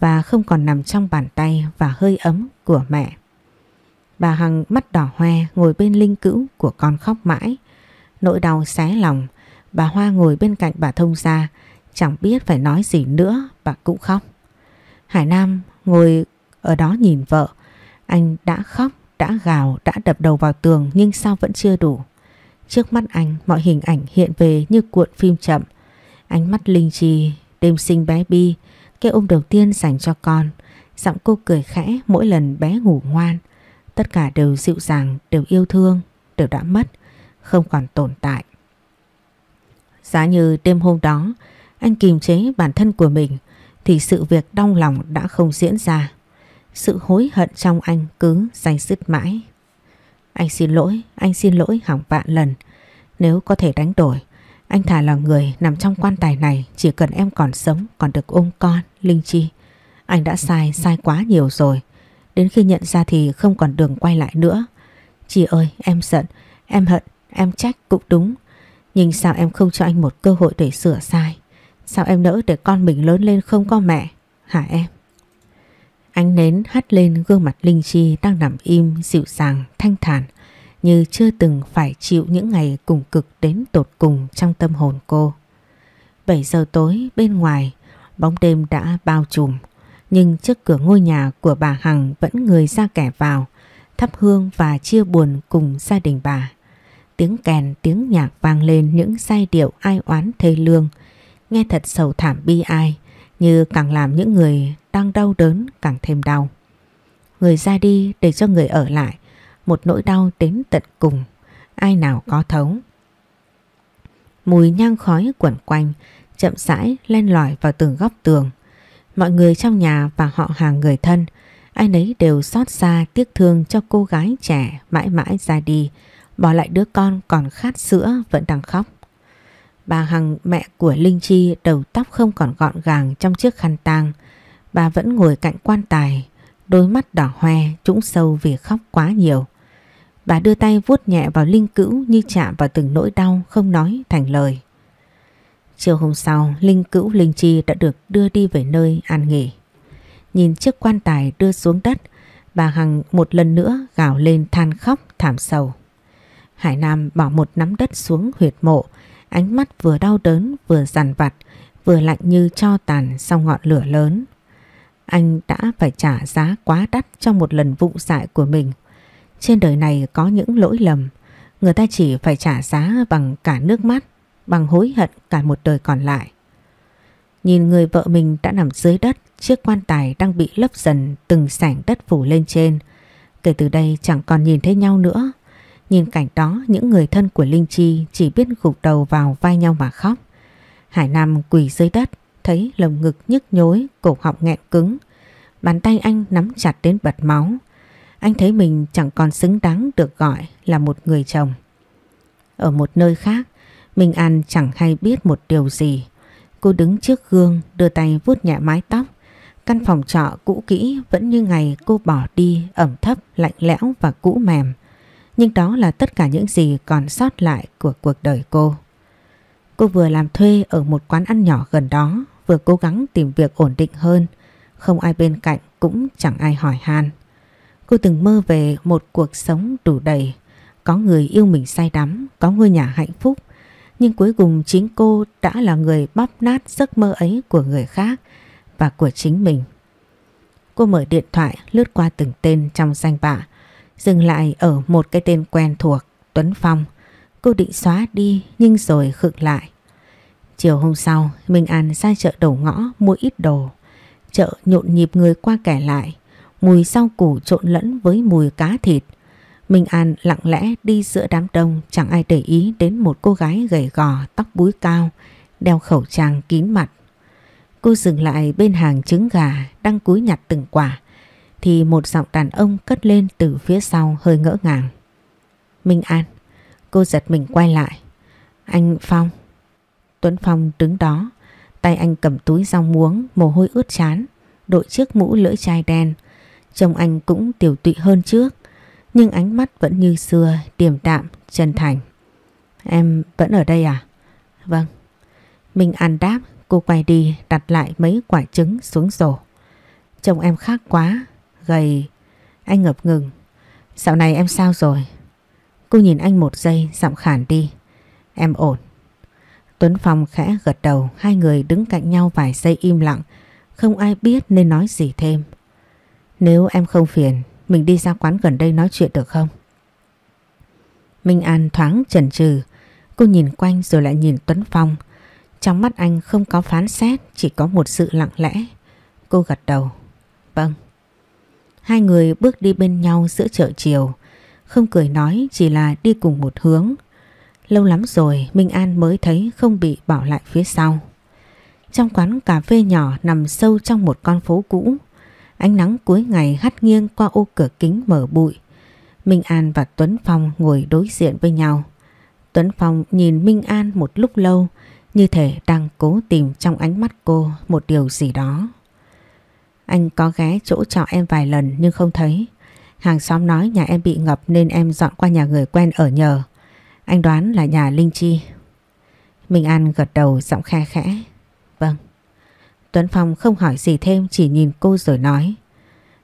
và không còn nằm trong bàn tay và hơi ấm của mẹ. Bà Hằng mắt đỏ hoe ngồi bên linh cữu của con khóc mãi. Nỗi đau xé lòng, bà Hoa ngồi bên cạnh bà thông gia, chẳng biết phải nói gì nữa, bà cũng khóc. Hải Nam ngồi ở đó nhìn vợ, anh đã khóc, đã gào, đã đập đầu vào tường nhưng sao vẫn chưa đủ. Trước mắt anh mọi hình ảnh hiện về như cuộn phim chậm. Ánh mắt linh trì, đêm sinh bé Bi, cái ôm đầu tiên dành cho con. Giọng cô cười khẽ mỗi lần bé ngủ ngoan. Tất cả đều dịu dàng, đều yêu thương, đều đã mất, không còn tồn tại. Giá như đêm hôm đó anh kìm chế bản thân của mình thì sự việc đau lòng đã không diễn ra. Sự hối hận trong anh cứ dành dứt mãi. Anh xin lỗi, anh xin lỗi hàng vạn lần. Nếu có thể đánh đổi, anh thà là người nằm trong quan tài này chỉ cần em còn sống, còn được ôm con, Linh Chi. Anh đã sai, sai quá nhiều rồi. Đến khi nhận ra thì không còn đường quay lại nữa. Chị ơi, em giận, em hận, em trách cũng đúng. Nhưng sao em không cho anh một cơ hội để sửa sai? Sao em nỡ để con mình lớn lên không có mẹ? Hả em? Ánh nến hắt lên gương mặt Linh Chi đang nằm im dịu dàng, thanh thản như chưa từng phải chịu những ngày cùng cực đến tột cùng trong tâm hồn cô. 7 giờ tối bên ngoài, bóng đêm đã bao trùm, nhưng trước cửa ngôi nhà của bà Hằng vẫn người ra kẻ vào, thắp hương và chia buồn cùng gia đình bà. Tiếng kèn, tiếng nhạc vang lên những giai điệu ai oán thê lương, nghe thật sầu thảm bi ai, như càng làm những người đang đau đớn càng thêm đau. Người ra đi để cho người ở lại, một nỗi đau đến tận cùng, ai nào có thấu. Mùi nhang khói quẩn quanh, chậm rãi len lỏi vào từng góc tường. Mọi người trong nhà và họ hàng người thân, ai nấy đều xót xa tiếc thương cho cô gái trẻ mãi mãi ra đi, bỏ lại đứa con còn khát sữa vẫn đang khóc. Bà Hằng mẹ của Linh Chi đầu tóc không còn gọn gàng trong chiếc khăn tang. Bà vẫn ngồi cạnh quan tài, đôi mắt đỏ hoe, trũng sâu vì khóc quá nhiều. Bà đưa tay vuốt nhẹ vào Linh Cữu như chạm vào từng nỗi đau không nói thành lời. Chiều hôm sau, Linh Cữu Linh Chi đã được đưa đi về nơi an nghỉ. Nhìn chiếc quan tài đưa xuống đất, bà Hằng một lần nữa gào lên than khóc thảm sầu. Hải Nam bỏ một nắm đất xuống huyệt mộ, ánh mắt vừa đau đớn vừa dằn vặt, vừa lạnh như cho tàn sau ngọn lửa lớn. Anh đã phải trả giá quá đắt trong một lần vụ dại của mình. Trên đời này có những lỗi lầm, người ta chỉ phải trả giá bằng cả nước mắt, bằng hối hận cả một đời còn lại. Nhìn người vợ mình đã nằm dưới đất, chiếc quan tài đang bị lấp dần từng sảnh đất phủ lên trên. Kể từ đây chẳng còn nhìn thấy nhau nữa. Nhìn cảnh đó những người thân của Linh Chi chỉ biết gục đầu vào vai nhau mà khóc. Hải Nam quỳ dưới đất, thấy lồng ngực nhức nhối, cổ họng nghẹn cứng. Bàn tay anh nắm chặt đến bật máu. Anh thấy mình chẳng còn xứng đáng được gọi là một người chồng. Ở một nơi khác, Minh An chẳng hay biết một điều gì. Cô đứng trước gương đưa tay vuốt nhẹ mái tóc. Căn phòng trọ cũ kỹ vẫn như ngày cô bỏ đi ẩm thấp, lạnh lẽo và cũ mềm. Nhưng đó là tất cả những gì còn sót lại của cuộc đời cô. Cô vừa làm thuê ở một quán ăn nhỏ gần đó, vừa cố gắng tìm việc ổn định hơn. Không ai bên cạnh cũng chẳng ai hỏi han. Cô từng mơ về một cuộc sống đủ đầy, có người yêu mình say đắm, có ngôi nhà hạnh phúc. Nhưng cuối cùng chính cô đã là người bóp nát giấc mơ ấy của người khác và của chính mình. Cô mở điện thoại lướt qua từng tên trong danh bạ, dừng lại ở một cái tên quen thuộc, Tuấn Phong. Cô định xóa đi nhưng rồi khựng lại. Chiều hôm sau, Minh An ra chợ đầu ngõ mua ít đồ. Chợ nhộn nhịp người qua kẻ lại, mùi rau củ trộn lẫn với mùi cá thịt. Minh An lặng lẽ đi giữa đám đông chẳng ai để ý đến một cô gái gầy gò, tóc búi cao, đeo khẩu trang kín mặt. Cô dừng lại bên hàng trứng gà đang cúi nhặt từng quả thì một giọng đàn ông cất lên từ phía sau hơi ngỡ ngàng. Minh An, cô giật mình quay lại. Anh Phong. Tuấn Phong đứng đó, tay anh cầm túi rau muống, mồ hôi ướt chán, đội chiếc mũ lưỡi chai đen. Trông anh cũng tiểu tụy hơn trước, nhưng ánh mắt vẫn như xưa, điềm đạm, chân thành. Em vẫn ở đây à? Vâng. Minh An đáp, cô quay đi đặt lại mấy quả trứng xuống rổ. Chồng em khác quá, gầy. Anh ngập ngừng. Dạo này em sao rồi? Cô nhìn anh một giây giọng khản đi. Em ổn. Tuấn Phong khẽ gật đầu, hai người đứng cạnh nhau vài giây im lặng, không ai biết nên nói gì thêm. Nếu em không phiền, mình đi ra quán gần đây nói chuyện được không? Minh An thoáng chần chừ, cô nhìn quanh rồi lại nhìn Tuấn Phong. Trong mắt anh không có phán xét, chỉ có một sự lặng lẽ. Cô gật đầu. Vâng. Hai người bước đi bên nhau giữa chợ chiều, không cười nói chỉ là đi cùng một hướng. Lâu lắm rồi Minh An mới thấy không bị bỏ lại phía sau. Trong quán cà phê nhỏ nằm sâu trong một con phố cũ, ánh nắng cuối ngày hắt nghiêng qua ô cửa kính mở bụi. Minh An và Tuấn Phong ngồi đối diện với nhau. Tuấn Phong nhìn Minh An một lúc lâu như thể đang cố tìm trong ánh mắt cô một điều gì đó. Anh có ghé chỗ trọ em vài lần nhưng không thấy. Hàng xóm nói nhà em bị ngập nên em dọn qua nhà người quen ở nhờ. Anh đoán là nhà Linh Chi. Minh An gật đầu, giọng khe khẽ. Vâng. Tuấn Phong không hỏi gì thêm, chỉ nhìn cô rồi nói.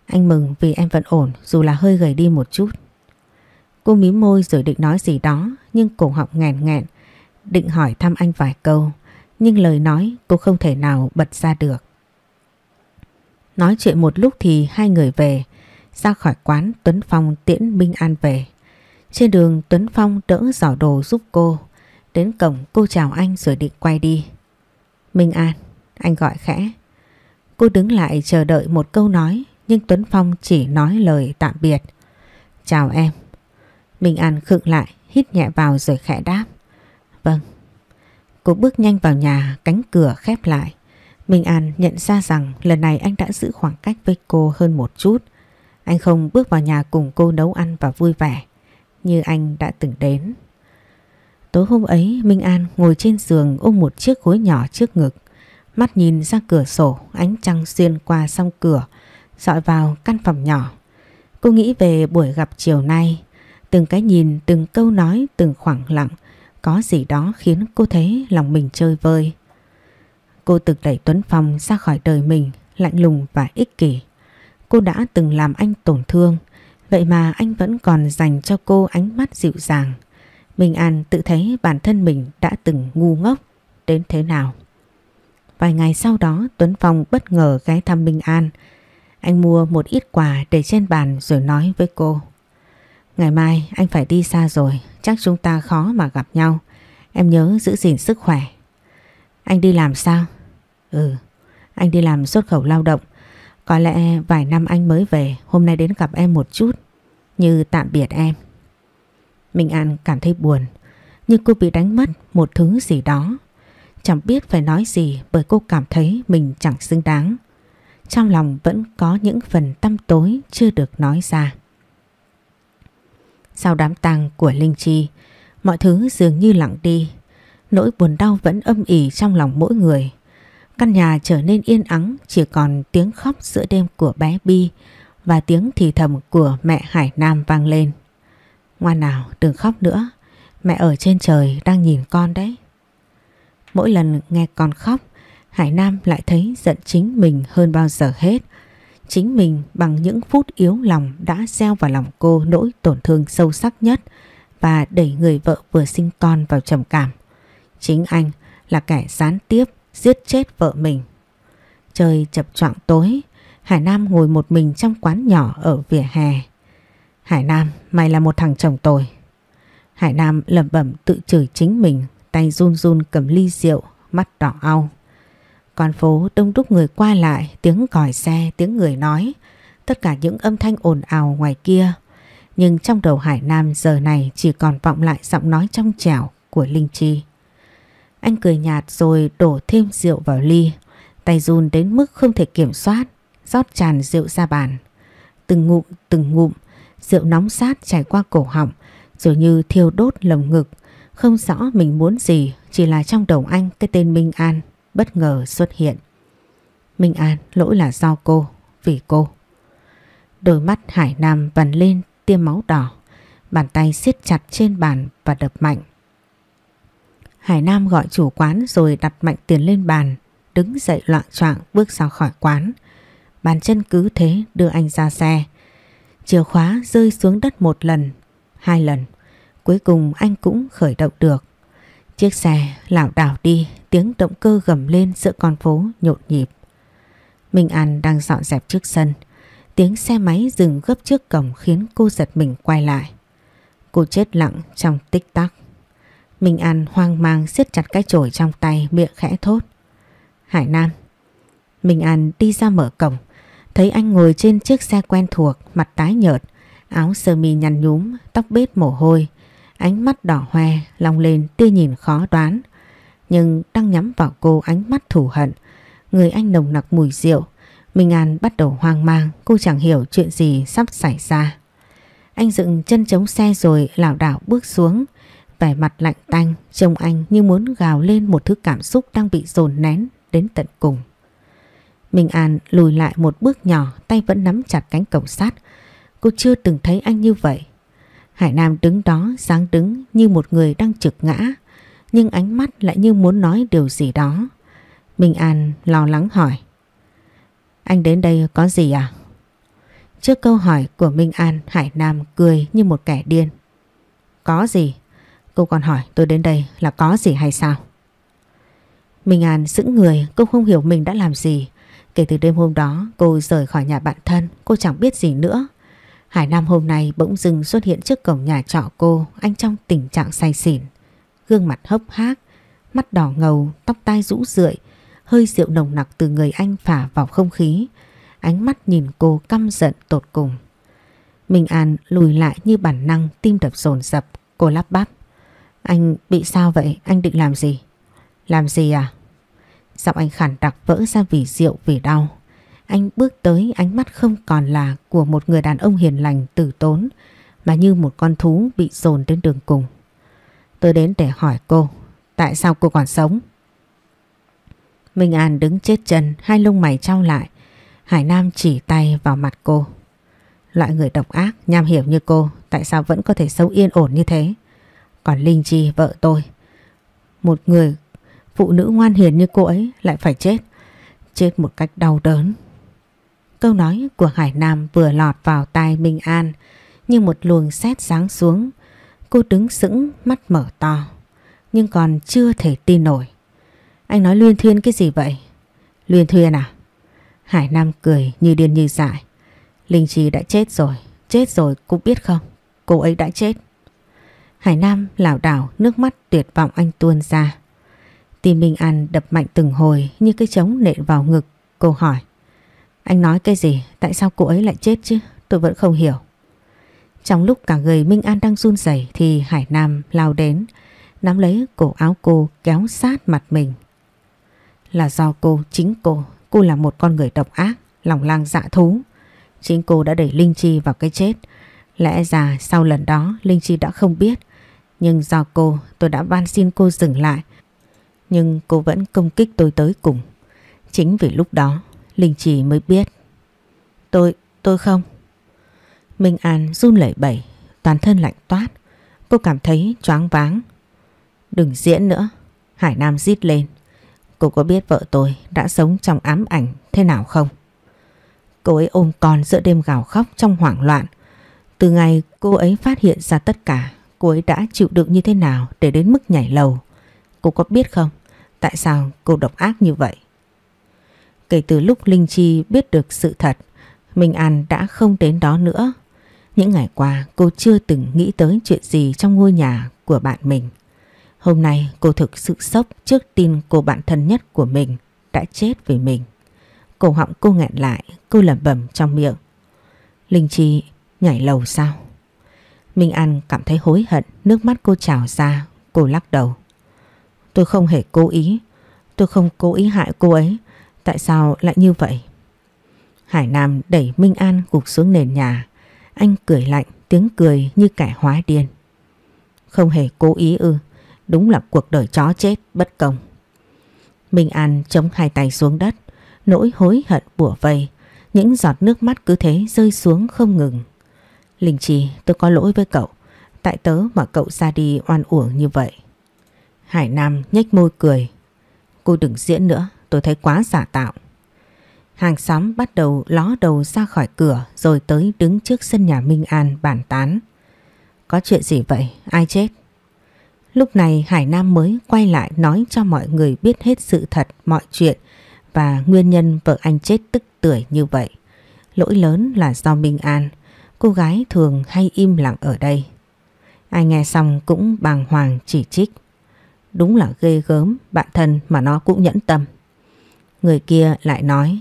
Anh mừng vì em vẫn ổn, dù là hơi gầy đi một chút. Cô mím môi rồi định nói gì đó, nhưng cổ họng nghẹn nghẹn. Định hỏi thăm anh vài câu nhưng lời nói cô không thể nào bật ra được. Nói chuyện một lúc thì hai người về. Ra khỏi quán Tuấn Phong tiễn Minh An về. Trên đường Tuấn Phong đỡ giỏ đồ giúp cô. Đến cổng cô chào anh rồi định quay đi. Minh An, anh gọi khẽ. Cô đứng lại chờ đợi một câu nói nhưng Tuấn Phong chỉ nói lời tạm biệt. Chào em. Minh An khựng lại, hít nhẹ vào rồi khẽ đáp. Vâng. Cô bước nhanh vào nhà, cánh cửa khép lại. Minh An nhận ra rằng lần này anh đã giữ khoảng cách với cô hơn một chút. Anh không bước vào nhà cùng cô nấu ăn và vui vẻ như anh đã từng đến. Tối hôm ấy Minh An ngồi trên giường ôm một chiếc gối nhỏ trước ngực. Mắt nhìn ra cửa sổ ánh trăng xuyên qua song cửa dọi vào căn phòng nhỏ. Cô nghĩ về buổi gặp chiều nay. Từng cái nhìn, từng câu nói, từng khoảng lặng có gì đó khiến cô thấy lòng mình chơi vơi. Cô từng đẩy Tuấn Phong ra khỏi đời mình lạnh lùng và ích kỷ. Cô đã từng làm anh tổn thương Vậy mà anh vẫn còn dành cho cô ánh mắt dịu dàng. Minh An tự thấy bản thân mình đã từng ngu ngốc đến thế nào. Vài ngày sau đó Tuấn Phong bất ngờ ghé thăm Minh An. Anh mua một ít quà để trên bàn rồi nói với cô. Ngày mai anh phải đi xa rồi, chắc chúng ta khó mà gặp nhau. Em nhớ giữ gìn sức khỏe. Anh đi làm sao? Ừ, anh đi làm xuất khẩu lao động. Có lẽ vài năm anh mới về, hôm nay đến gặp em một chút, như tạm biệt em. Minh An cảm thấy buồn, như cô bị đánh mất một thứ gì đó. Chẳng biết phải nói gì bởi cô cảm thấy mình chẳng xứng đáng. Trong lòng vẫn có những phần tâm tối chưa được nói ra. Sau đám tang của Linh Chi, mọi thứ dường như lặng đi. Nỗi buồn đau vẫn âm ỉ trong lòng mỗi người. Căn nhà trở nên yên ắng chỉ còn tiếng khóc giữa đêm của bé Bi và tiếng thì thầm của mẹ Hải Nam vang lên. Ngoan nào đừng khóc nữa, mẹ ở trên trời đang nhìn con đấy. Mỗi lần nghe con khóc, Hải Nam lại thấy giận chính mình hơn bao giờ hết. Chính mình bằng những phút yếu lòng đã gieo vào lòng cô nỗi tổn thương sâu sắc nhất và đẩy người vợ vừa sinh con vào trầm cảm. Chính anh là kẻ gián tiếp giết chết vợ mình. Trời chập choạng tối, Hải Nam ngồi một mình trong quán nhỏ ở vỉa hè. Hải Nam, mày là một thằng chồng tồi. Hải Nam lẩm bẩm tự chửi chính mình, tay run run cầm ly rượu, mắt đỏ au. Con phố đông đúc người qua lại, tiếng còi xe, tiếng người nói, tất cả những âm thanh ồn ào ngoài kia. Nhưng trong đầu Hải Nam giờ này chỉ còn vọng lại giọng nói trong trẻo của Linh Chi. Anh cười nhạt rồi đổ thêm rượu vào ly, tay run đến mức không thể kiểm soát, rót tràn rượu ra bàn. Từng ngụm từng ngụm, rượu nóng sát chảy qua cổ họng, rồi như thiêu đốt lồng ngực. Không rõ mình muốn gì, chỉ là trong đầu anh cái tên Minh An bất ngờ xuất hiện. Minh An lỗi là do cô, vì cô. Đôi mắt Hải Nam vằn lên tiêm máu đỏ, bàn tay siết chặt trên bàn và đập mạnh. Hải Nam gọi chủ quán rồi đặt mạnh tiền lên bàn, đứng dậy loạn choạng bước ra khỏi quán. Bàn chân cứ thế đưa anh ra xe. Chìa khóa rơi xuống đất một lần, hai lần. Cuối cùng anh cũng khởi động được. Chiếc xe lảo đảo đi, tiếng động cơ gầm lên giữa con phố nhộn nhịp. Minh An đang dọn dẹp trước sân. Tiếng xe máy dừng gấp trước cổng khiến cô giật mình quay lại. Cô chết lặng trong tích tắc. Minh An hoang mang siết chặt cái chổi trong tay miệng khẽ thốt. Hải Nam. Minh An đi ra mở cổng. Thấy anh ngồi trên chiếc xe quen thuộc, mặt tái nhợt, áo sơ mi nhăn nhúm, tóc bết mồ hôi, ánh mắt đỏ hoe, long lên tia nhìn khó đoán. Nhưng đang nhắm vào cô ánh mắt thù hận, người anh nồng nặc mùi rượu. Minh An bắt đầu hoang mang, cô chẳng hiểu chuyện gì sắp xảy ra. Anh dựng chân chống xe rồi lảo đảo bước xuống, vẻ mặt lạnh tanh, trông anh như muốn gào lên một thứ cảm xúc đang bị dồn nén đến tận cùng. Minh An lùi lại một bước nhỏ, tay vẫn nắm chặt cánh cổng sắt. Cô chưa từng thấy anh như vậy. Hải Nam đứng đó sáng đứng như một người đang trực ngã, nhưng ánh mắt lại như muốn nói điều gì đó. Minh An lo lắng hỏi. Anh đến đây có gì à? Trước câu hỏi của Minh An, Hải Nam cười như một kẻ điên. Có gì? Cô còn hỏi tôi đến đây là có gì hay sao? Minh An sững người, cô không hiểu mình đã làm gì. Kể từ đêm hôm đó cô rời khỏi nhà bạn thân, cô chẳng biết gì nữa. Hải Nam hôm nay bỗng dưng xuất hiện trước cổng nhà trọ cô, anh trong tình trạng say xỉn. Gương mặt hốc hác, mắt đỏ ngầu, tóc tai rũ rượi, hơi rượu nồng nặc từ người anh phả vào không khí. Ánh mắt nhìn cô căm giận tột cùng. Minh An lùi lại như bản năng, tim đập dồn dập, cô lắp bắp. Anh bị sao vậy? Anh định làm gì? Làm gì à? Giọng anh khản đặc vỡ ra vì rượu vì đau. Anh bước tới ánh mắt không còn là của một người đàn ông hiền lành tử tốn mà như một con thú bị dồn đến đường cùng. Tôi đến để hỏi cô, tại sao cô còn sống? Minh An đứng chết chân, hai lông mày trao lại. Hải Nam chỉ tay vào mặt cô. Loại người độc ác, nham hiểm như cô, tại sao vẫn có thể sống yên ổn như thế? Còn Linh Chi, vợ tôi, một người phụ nữ ngoan hiền như cô ấy lại phải chết. Chết một cách đau đớn. Câu nói của Hải Nam vừa lọt vào tai Minh An như một luồng sét sáng xuống. Cô đứng sững mắt mở to nhưng còn chưa thể tin nổi. Anh nói luyên thuyên cái gì vậy? Luyên thuyên à? Hải Nam cười như điên như dại. Linh Chi đã chết rồi, chết rồi cũng biết không? Cô ấy đã chết. Hải Nam lảo đảo nước mắt tuyệt vọng anh tuôn ra. Tim Minh An đập mạnh từng hồi như cái trống nện vào ngực. Cô hỏi. Anh nói cái gì? Tại sao cô ấy lại chết chứ? Tôi vẫn không hiểu. Trong lúc cả người Minh An đang run rẩy thì Hải Nam lao đến, nắm lấy cổ áo cô kéo sát mặt mình. Là do cô, chính cô, cô là một con người độc ác, lòng lang dạ thú. Chính cô đã đẩy Linh Chi vào cái chết. Lẽ ra sau lần đó Linh Chi đã không biết. Nhưng do cô tôi đã van xin cô dừng lại. Nhưng cô vẫn công kích tôi tới cùng. Chính vì lúc đó Linh Trì mới biết. Tôi, tôi không. Minh An run lẩy bẩy, toàn thân lạnh toát. Cô cảm thấy choáng váng. Đừng diễn nữa. Hải Nam rít lên. Cô có biết vợ tôi đã sống trong ám ảnh thế nào không? Cô ấy ôm con giữa đêm gào khóc trong hoảng loạn. Từ ngày cô ấy phát hiện ra tất cả, cô ấy đã chịu đựng như thế nào để đến mức nhảy lầu. Cô có biết không? Tại sao cô độc ác như vậy? Kể từ lúc Linh Chi biết được sự thật, Minh An đã không đến đó nữa. Những ngày qua cô chưa từng nghĩ tới chuyện gì trong ngôi nhà của bạn mình. Hôm nay cô thực sự sốc trước tin cô bạn thân nhất của mình đã chết vì mình. Cổ họng cô nghẹn lại, cô lẩm bẩm trong miệng. Linh Chi nhảy lầu sao? Minh An cảm thấy hối hận, nước mắt cô trào ra, cô lắc đầu. Tôi không hề cố ý, tôi không cố ý hại cô ấy, tại sao lại như vậy? Hải Nam đẩy Minh An gục xuống nền nhà, anh cười lạnh, tiếng cười như kẻ hóa điên. Không hề cố ý ư, đúng là cuộc đời chó chết, bất công. Minh An chống hai tay xuống đất, nỗi hối hận bủa vây, những giọt nước mắt cứ thế rơi xuống không ngừng. Linh Chi, tôi có lỗi với cậu, tại tớ mà cậu ra đi oan uổng như vậy. Hải Nam nhếch môi cười. Cô đừng diễn nữa, tôi thấy quá giả tạo. Hàng xóm bắt đầu ló đầu ra khỏi cửa rồi tới đứng trước sân nhà Minh An bàn tán. Có chuyện gì vậy? Ai chết? Lúc này Hải Nam mới quay lại nói cho mọi người biết hết sự thật mọi chuyện và nguyên nhân vợ anh chết tức tưởi như vậy. Lỗi lớn là do Minh An, cô gái thường hay im lặng ở đây. Ai nghe xong cũng bàng hoàng chỉ trích. Đúng là ghê gớm, bạn thân mà nó cũng nhẫn tâm. Người kia lại nói,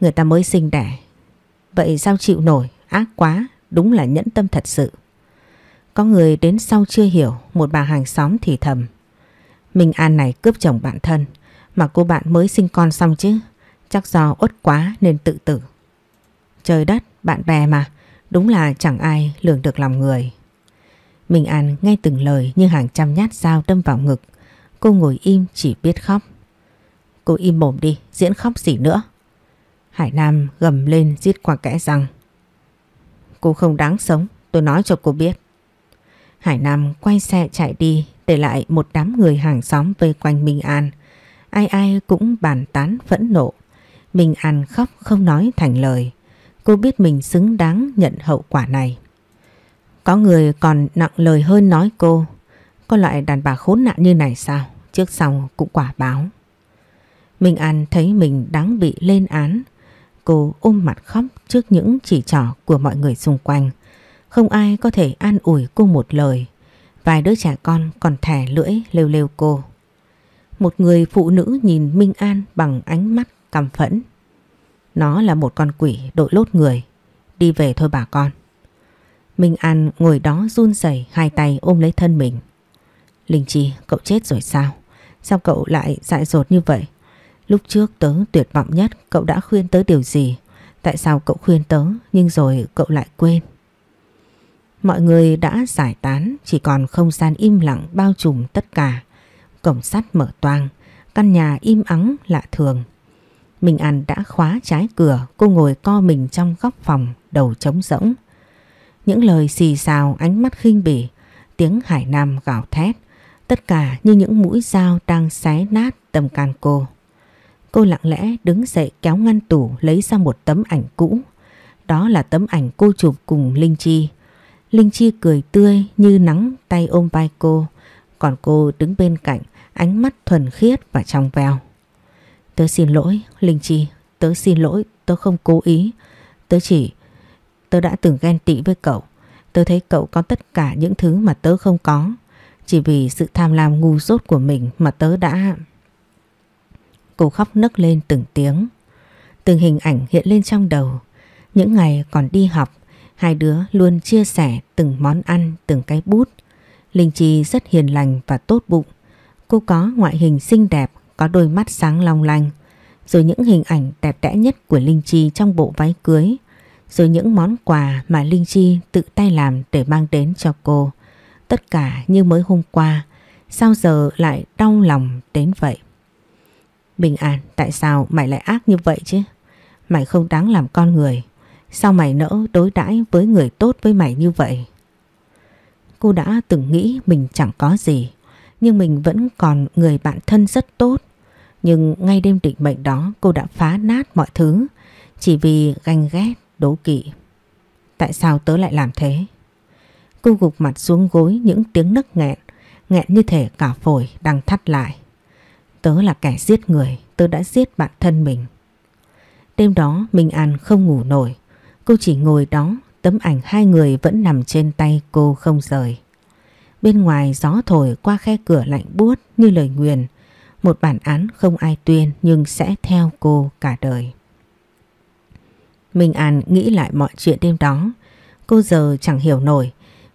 người ta mới sinh đẻ. Vậy sao chịu nổi, ác quá, đúng là nhẫn tâm thật sự. Có người đến sau chưa hiểu, một bà hàng xóm thì thầm. Minh An này cướp chồng bạn thân, mà cô bạn mới sinh con xong chứ, chắc do uất quá nên tự tử. Trời đất, bạn bè mà, đúng là chẳng ai lường được lòng người. Minh An nghe từng lời như hàng trăm nhát dao đâm vào ngực. Cô ngồi im chỉ biết khóc. Cô im mồm đi, diễn khóc gì nữa. Hải Nam gầm lên giết qua kẽ răng. Cô không đáng sống, tôi nói cho cô biết. Hải Nam quay xe chạy đi để lại một đám người hàng xóm vây quanh Minh An. Ai ai cũng bàn tán phẫn nộ. Minh An khóc không nói thành lời. Cô biết mình xứng đáng nhận hậu quả này. Có người còn nặng lời hơn nói cô. Có loại đàn bà khốn nạn như này sao? Trước sau cũng quả báo. Minh An thấy mình đáng bị lên án. Cô ôm mặt khóc trước những chỉ trỏ của mọi người xung quanh. Không ai có thể an ủi cô một lời. Vài đứa trẻ con còn thẻ lưỡi lêu lêu cô. Một người phụ nữ nhìn Minh An bằng ánh mắt căm phẫn. Nó là một con quỷ đội lốt người. Đi về thôi bà con. Minh An ngồi đó run rẩy hai tay ôm lấy thân mình. Linh Chi, cậu chết rồi sao? Sao cậu lại dại dột như vậy? Lúc trước tớ tuyệt vọng nhất cậu đã khuyên tớ điều gì? Tại sao cậu khuyên tớ nhưng rồi cậu lại quên? Mọi người đã giải tán chỉ còn không gian im lặng bao trùm tất cả. Cổng sắt mở toang, căn nhà im ắng lạ thường. Minh An đã khóa trái cửa, cô ngồi co mình trong góc phòng, đầu trống rỗng. Những lời xì xào ánh mắt khinh bỉ, tiếng hải nam gào thét, tất cả như những mũi dao đang xé nát tâm can cô. Cô lặng lẽ đứng dậy kéo ngăn tủ lấy ra một tấm ảnh cũ. Đó là tấm ảnh cô chụp cùng Linh Chi. Linh Chi cười tươi như nắng tay ôm vai cô, còn cô đứng bên cạnh ánh mắt thuần khiết và trong veo. Tớ xin lỗi, Linh Chi, tớ xin lỗi, tớ không cố ý. Tớ chỉ Tớ đã từng ghen tị với cậu. Tớ thấy cậu có tất cả những thứ mà tớ không có. Chỉ vì sự tham lam ngu dốt của mình mà tớ đã... Cô khóc nức lên từng tiếng. Từng hình ảnh hiện lên trong đầu. Những ngày còn đi học, hai đứa luôn chia sẻ từng món ăn, từng cái bút. Linh Chi rất hiền lành và tốt bụng. Cô có ngoại hình xinh đẹp, có đôi mắt sáng long lanh. Rồi những hình ảnh đẹp đẽ nhất của Linh Chi trong bộ váy cưới rồi những món quà mà Linh Chi tự tay làm để mang đến cho cô. Tất cả như mới hôm qua, sao giờ lại đau lòng đến vậy? Bình an, tại sao mày lại ác như vậy chứ? Mày không đáng làm con người. Sao mày nỡ đối đãi với người tốt với mày như vậy? Cô đã từng nghĩ mình chẳng có gì, nhưng mình vẫn còn người bạn thân rất tốt. Nhưng ngay đêm định mệnh đó cô đã phá nát mọi thứ chỉ vì ganh ghét đố kỵ. Tại sao tớ lại làm thế? Cô gục mặt xuống gối những tiếng nấc nghẹn, nghẹn như thể cả phổi đang thắt lại. Tớ là kẻ giết người, tớ đã giết bạn thân mình. Đêm đó Minh An không ngủ nổi, cô chỉ ngồi đó, tấm ảnh hai người vẫn nằm trên tay cô không rời. Bên ngoài gió thổi qua khe cửa lạnh buốt như lời nguyền. Một bản án không ai tuyên nhưng sẽ theo cô cả đời. Minh An nghĩ lại mọi chuyện đêm đó. Cô giờ chẳng hiểu nổi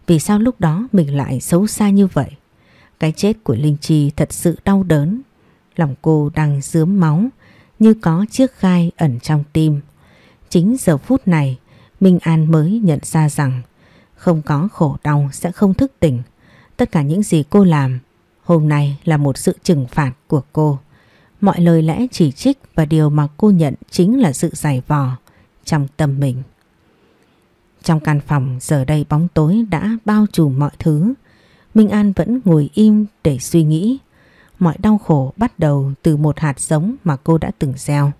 vì sao lúc đó mình lại xấu xa như vậy. Cái chết của Linh Chi thật sự đau đớn. Lòng cô đang dướm máu như có chiếc gai ẩn trong tim. Chính giờ phút này, Minh An mới nhận ra rằng không có khổ đau sẽ không thức tỉnh. Tất cả những gì cô làm hôm nay là một sự trừng phạt của cô. Mọi lời lẽ chỉ trích và điều mà cô nhận chính là sự giày vò trong tâm mình. Trong căn phòng giờ đây bóng tối đã bao trùm mọi thứ. Minh An vẫn ngồi im để suy nghĩ. Mọi đau khổ bắt đầu từ một hạt giống mà cô đã từng gieo.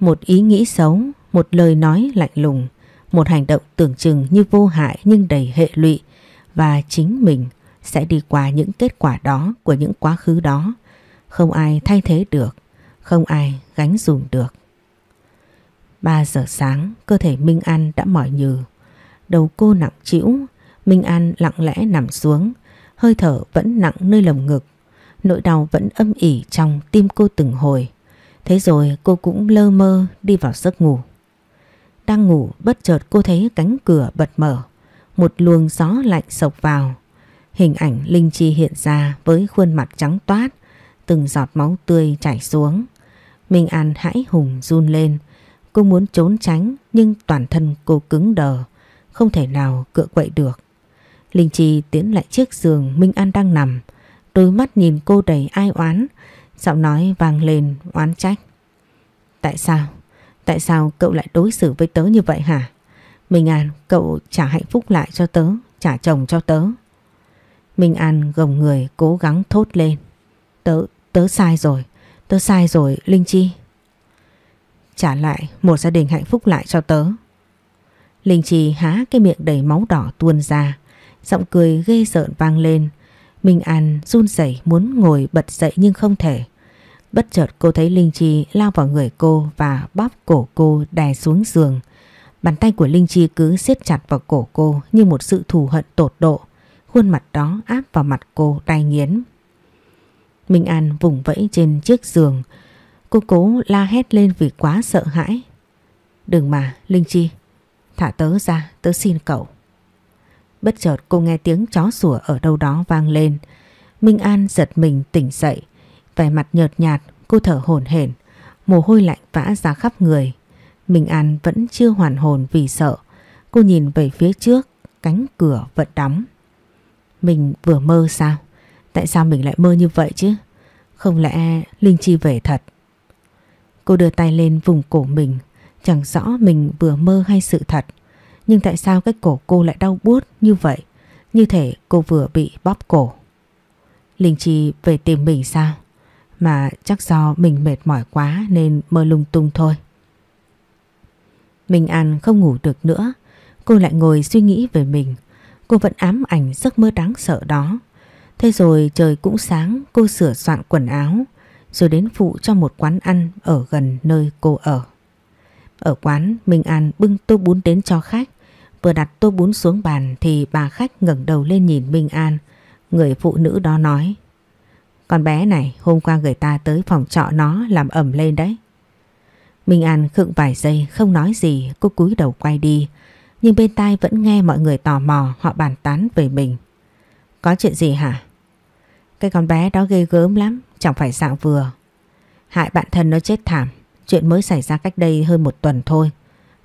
Một ý nghĩ xấu, một lời nói lạnh lùng, một hành động tưởng chừng như vô hại nhưng đầy hệ lụy và chính mình sẽ đi qua những kết quả đó của những quá khứ đó. Không ai thay thế được, không ai gánh dùm được. 3 giờ sáng, cơ thể Minh An đã mỏi nhừ. Đầu cô nặng trĩu, Minh An lặng lẽ nằm xuống, hơi thở vẫn nặng nơi lồng ngực. Nỗi đau vẫn âm ỉ trong tim cô từng hồi. Thế rồi cô cũng lơ mơ đi vào giấc ngủ. Đang ngủ bất chợt cô thấy cánh cửa bật mở. Một luồng gió lạnh sộc vào. Hình ảnh Linh Chi hiện ra với khuôn mặt trắng toát, từng giọt máu tươi chảy xuống. Minh An hãi hùng run lên. Cô muốn trốn tránh nhưng toàn thân cô cứng đờ, không thể nào cựa quậy được. Linh Chi tiến lại chiếc giường Minh An đang nằm, đôi mắt nhìn cô đầy ai oán, giọng nói vang lên oán trách. Tại sao? Tại sao cậu lại đối xử với tớ như vậy hả? Minh An, cậu trả hạnh phúc lại cho tớ, trả chồng cho tớ. Minh An gồng người cố gắng thốt lên. Tớ, tớ sai rồi, tớ sai rồi, Linh Chi. Trả lại một gia đình hạnh phúc lại cho tớ. Linh Chi há cái miệng đầy máu đỏ tuôn ra, giọng cười ghê rợn vang lên. Minh An run rẩy muốn ngồi bật dậy nhưng không thể. Bất chợt cô thấy Linh Chi lao vào người cô và bóp cổ cô đè xuống giường. Bàn tay của Linh Chi cứ siết chặt vào cổ cô như một sự thù hận tột độ. Khuôn mặt đó áp vào mặt cô đai nghiến. Minh An vùng vẫy trên chiếc giường. Cô cố la hét lên vì quá sợ hãi. Đừng mà, Linh Chi. Thả tớ ra, tớ xin cậu. Bất chợt cô nghe tiếng chó sủa ở đâu đó vang lên. Minh An giật mình tỉnh dậy. Vẻ mặt nhợt nhạt, cô thở hổn hển, mồ hôi lạnh vã ra khắp người. Minh An vẫn chưa hoàn hồn vì sợ. Cô nhìn về phía trước, cánh cửa vẫn đóng. Mình vừa mơ sao? Tại sao mình lại mơ như vậy chứ? Không lẽ Linh Chi về thật? Cô đưa tay lên vùng cổ mình, chẳng rõ mình vừa mơ hay sự thật. Nhưng tại sao cái cổ cô lại đau buốt như vậy? Như thể cô vừa bị bóp cổ. Linh Chi về tìm mình sao? Mà chắc do mình mệt mỏi quá nên mơ lung tung thôi. Minh An không ngủ được nữa. Cô lại ngồi suy nghĩ về mình. Cô vẫn ám ảnh giấc mơ đáng sợ đó. Thế rồi trời cũng sáng, cô sửa soạn quần áo, rồi đến phụ cho một quán ăn ở gần nơi cô ở. Ở quán, Minh An bưng tô bún đến cho khách. Vừa đặt tô bún xuống bàn thì bà khách ngẩng đầu lên nhìn Minh An. Người phụ nữ đó nói, Con bé này, hôm qua người ta tới phòng trọ nó làm ẩm lên đấy. Minh An khựng vài giây không nói gì cô cúi đầu quay đi. Nhưng bên tai vẫn nghe mọi người tò mò họ bàn tán về mình. Có chuyện gì hả? Cái con bé đó ghê gớm lắm, chẳng phải dạng vừa. Hại bạn thân nó chết thảm, chuyện mới xảy ra cách đây hơn một tuần thôi.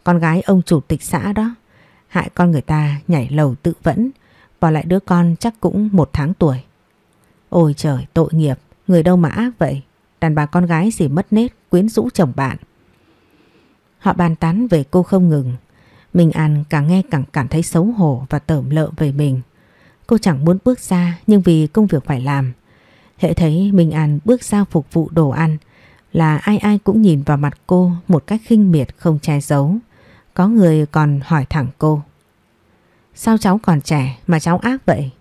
Con gái ông chủ tịch xã đó, hại con người ta nhảy lầu tự vẫn, bỏ lại đứa con chắc cũng một tháng tuổi. Ôi trời, tội nghiệp, người đâu mà ác vậy. Đàn bà con gái gì mất nết, quyến rũ chồng bạn. Họ bàn tán về cô không ngừng. Minh An càng nghe càng cảm thấy xấu hổ và tởm lợ về mình. Cô chẳng muốn bước ra nhưng vì công việc phải làm. Hệ thấy Minh An bước ra phục vụ đồ ăn là ai ai cũng nhìn vào mặt cô một cách khinh miệt không che giấu. Có người còn hỏi thẳng cô. Sao cháu còn trẻ mà cháu ác vậy?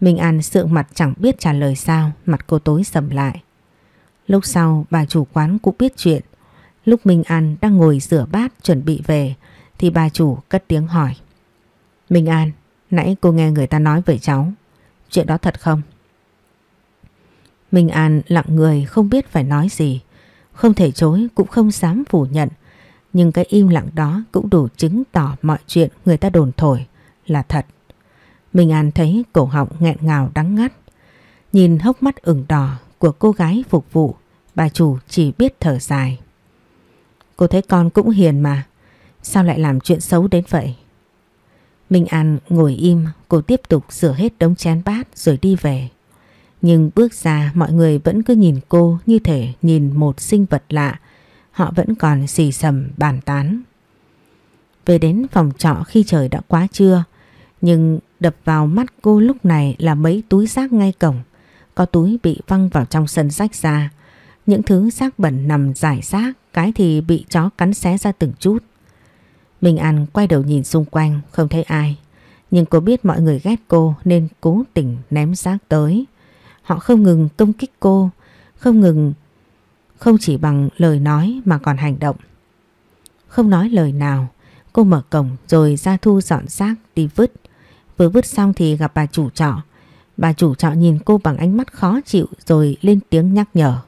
Minh An sượng mặt chẳng biết trả lời sao, mặt cô tối sầm lại. Lúc sau bà chủ quán cũng biết chuyện. Lúc Minh An đang ngồi rửa bát chuẩn bị về thì bà chủ cất tiếng hỏi. Minh An, Nãy cô nghe người ta nói về cháu. Chuyện đó thật không? Minh An lặng người không biết phải nói gì. Không thể chối cũng không dám phủ nhận. Nhưng cái im lặng đó cũng đủ chứng tỏ mọi chuyện người ta đồn thổi là thật. Minh An thấy cổ họng nghẹn ngào đắng ngắt. Nhìn hốc mắt ửng đỏ của cô gái phục vụ, bà chủ chỉ biết thở dài. Cô thấy con cũng hiền mà, sao lại làm chuyện xấu đến vậy? Minh An ngồi im, cô tiếp tục rửa hết đống chén bát rồi đi về. Nhưng bước ra mọi người vẫn cứ nhìn cô như thể nhìn một sinh vật lạ. Họ vẫn còn xì xầm bàn tán. Về đến phòng trọ khi trời đã quá trưa. Nhưng đập vào mắt cô lúc này là mấy túi rác ngay cổng. Có túi bị văng vào trong sân rách ra. Những thứ rác bẩn nằm rải rác, cái thì bị chó cắn xé ra từng chút. Minh An quay đầu nhìn xung quanh, không thấy ai. Nhưng cô biết mọi người ghét cô nên cố tình ném rác tới. Họ không ngừng công kích cô, không ngừng, không chỉ bằng lời nói mà còn hành động. Không nói lời nào, cô mở cổng rồi ra thu dọn rác đi vứt. Vừa vứt xong thì gặp bà chủ trọ. Bà chủ trọ nhìn cô bằng ánh mắt khó chịu rồi lên tiếng nhắc nhở.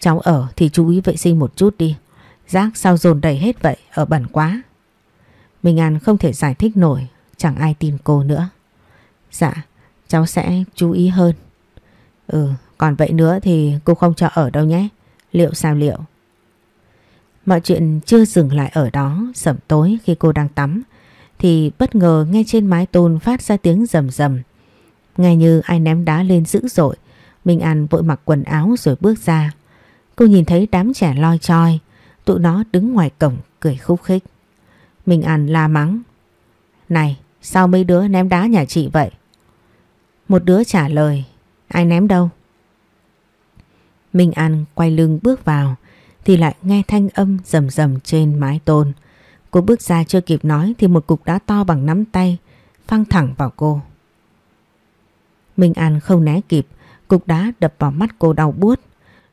Cháu ở thì chú ý vệ sinh một chút đi. Rác sao dồn đầy hết vậy, ở bẩn quá. Minh An không thể giải thích nổi, chẳng ai tin cô nữa. Dạ, cháu sẽ chú ý hơn. Ừ, còn vậy nữa thì cô không cho ở đâu nhé. Liệu sao liệu? Mọi chuyện chưa dừng lại ở đó, sẩm tối khi cô đang tắm, thì bất ngờ nghe trên mái tôn phát ra tiếng rầm rầm. Nghe như ai ném đá lên dữ dội, Minh An vội mặc quần áo rồi bước ra. Cô nhìn thấy đám trẻ loi choi, tụi nó đứng ngoài cổng cười khúc khích. Minh An la mắng. Này, sao mấy đứa ném đá nhà chị vậy? Một đứa trả lời, ai ném đâu? Minh An quay lưng bước vào thì lại nghe thanh âm rầm rầm trên mái tôn. Cô bước ra chưa kịp nói thì một cục đá to bằng nắm tay phăng thẳng vào cô. Minh An không né kịp, cục đá đập vào mắt cô đau buốt.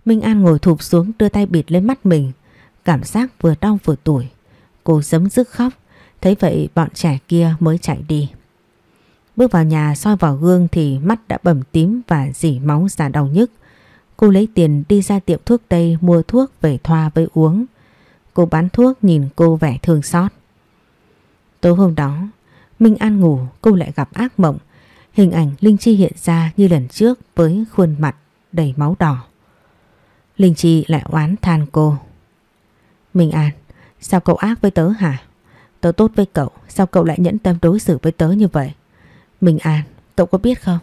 Minh An ngồi thụp xuống đưa tay bịt lên mắt mình, cảm giác vừa đau vừa tủi. Cô giấm dứt khóc, thấy vậy bọn trẻ kia mới chạy đi. Bước vào nhà soi vào gương thì mắt đã bầm tím và dỉ máu ra đau nhức. Cô lấy tiền đi ra tiệm thuốc Tây mua thuốc về thoa với uống. Cô bán thuốc nhìn cô vẻ thương xót. Tối hôm đó, Minh An ngủ cô lại gặp ác mộng. Hình ảnh Linh Chi hiện ra như lần trước với khuôn mặt đầy máu đỏ. Linh Chi lại oán than cô. Minh An, sao cậu ác với tớ hả? Tớ tốt với cậu, sao cậu lại nhẫn tâm đối xử với tớ như vậy? Minh An, cậu có biết không?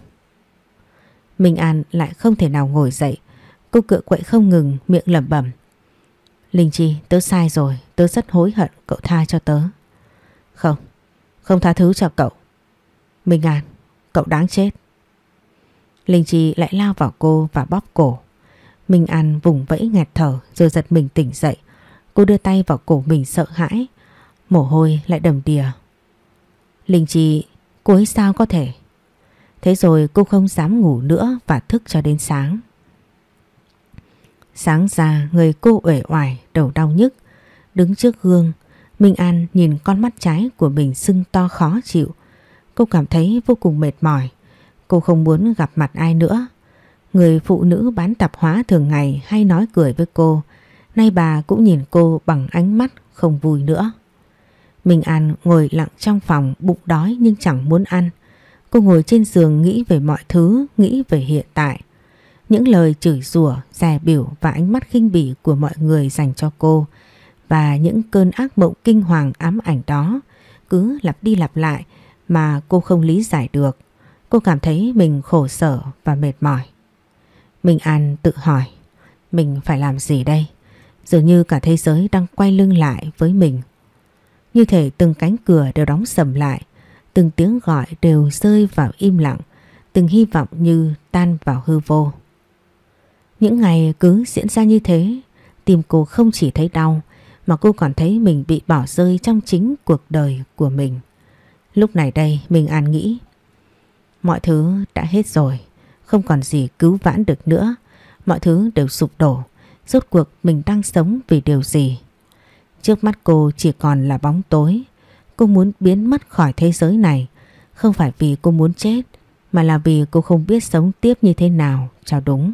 Minh An lại không thể nào ngồi dậy. Cô cựa quậy không ngừng, miệng lẩm bẩm. Linh Chi, tớ sai rồi, tớ rất hối hận, cậu tha cho tớ. Không, không tha thứ cho cậu. Minh An, cậu đáng chết. Linh Chi lại lao vào cô và bóp cổ. Minh An vùng vẫy nghẹt thở rồi giật mình tỉnh dậy. Cô đưa tay vào cổ mình sợ hãi. Mồ hôi lại đầm đìa. Linh Chi, cô ấy sao có thể? Thế rồi cô không dám ngủ nữa và thức cho đến sáng. Sáng ra người cô uể oải, đầu đau nhức. Đứng trước gương, Minh An nhìn con mắt trái của mình sưng to khó chịu. Cô cảm thấy vô cùng mệt mỏi. Cô không muốn gặp mặt ai nữa. Người phụ nữ bán tạp hóa thường ngày hay nói cười với cô. Nay bà cũng nhìn cô bằng ánh mắt không vui nữa. Minh An ngồi lặng trong phòng bụng đói nhưng chẳng muốn ăn. Cô ngồi trên giường nghĩ về mọi thứ, nghĩ về hiện tại. Những lời chửi rủa, dè biểu và ánh mắt khinh bỉ của mọi người dành cho cô và những cơn ác mộng kinh hoàng ám ảnh đó cứ lặp đi lặp lại mà cô không lý giải được. Cô cảm thấy mình khổ sở và mệt mỏi. Minh An tự hỏi, mình phải làm gì đây? Dường như cả thế giới đang quay lưng lại với mình. Như thể từng cánh cửa đều đóng sầm lại, từng tiếng gọi đều rơi vào im lặng, từng hy vọng như tan vào hư vô. Những ngày cứ diễn ra như thế, tim cô không chỉ thấy đau mà cô còn thấy mình bị bỏ rơi trong chính cuộc đời của mình. Lúc này đây mình an nghĩ, mọi thứ đã hết rồi, không còn gì cứu vãn được nữa, mọi thứ đều sụp đổ, rốt cuộc mình đang sống vì điều gì. Trước mắt cô chỉ còn là bóng tối, cô muốn biến mất khỏi thế giới này, Không phải vì cô muốn chết mà là vì cô không biết sống tiếp như thế nào cho đúng.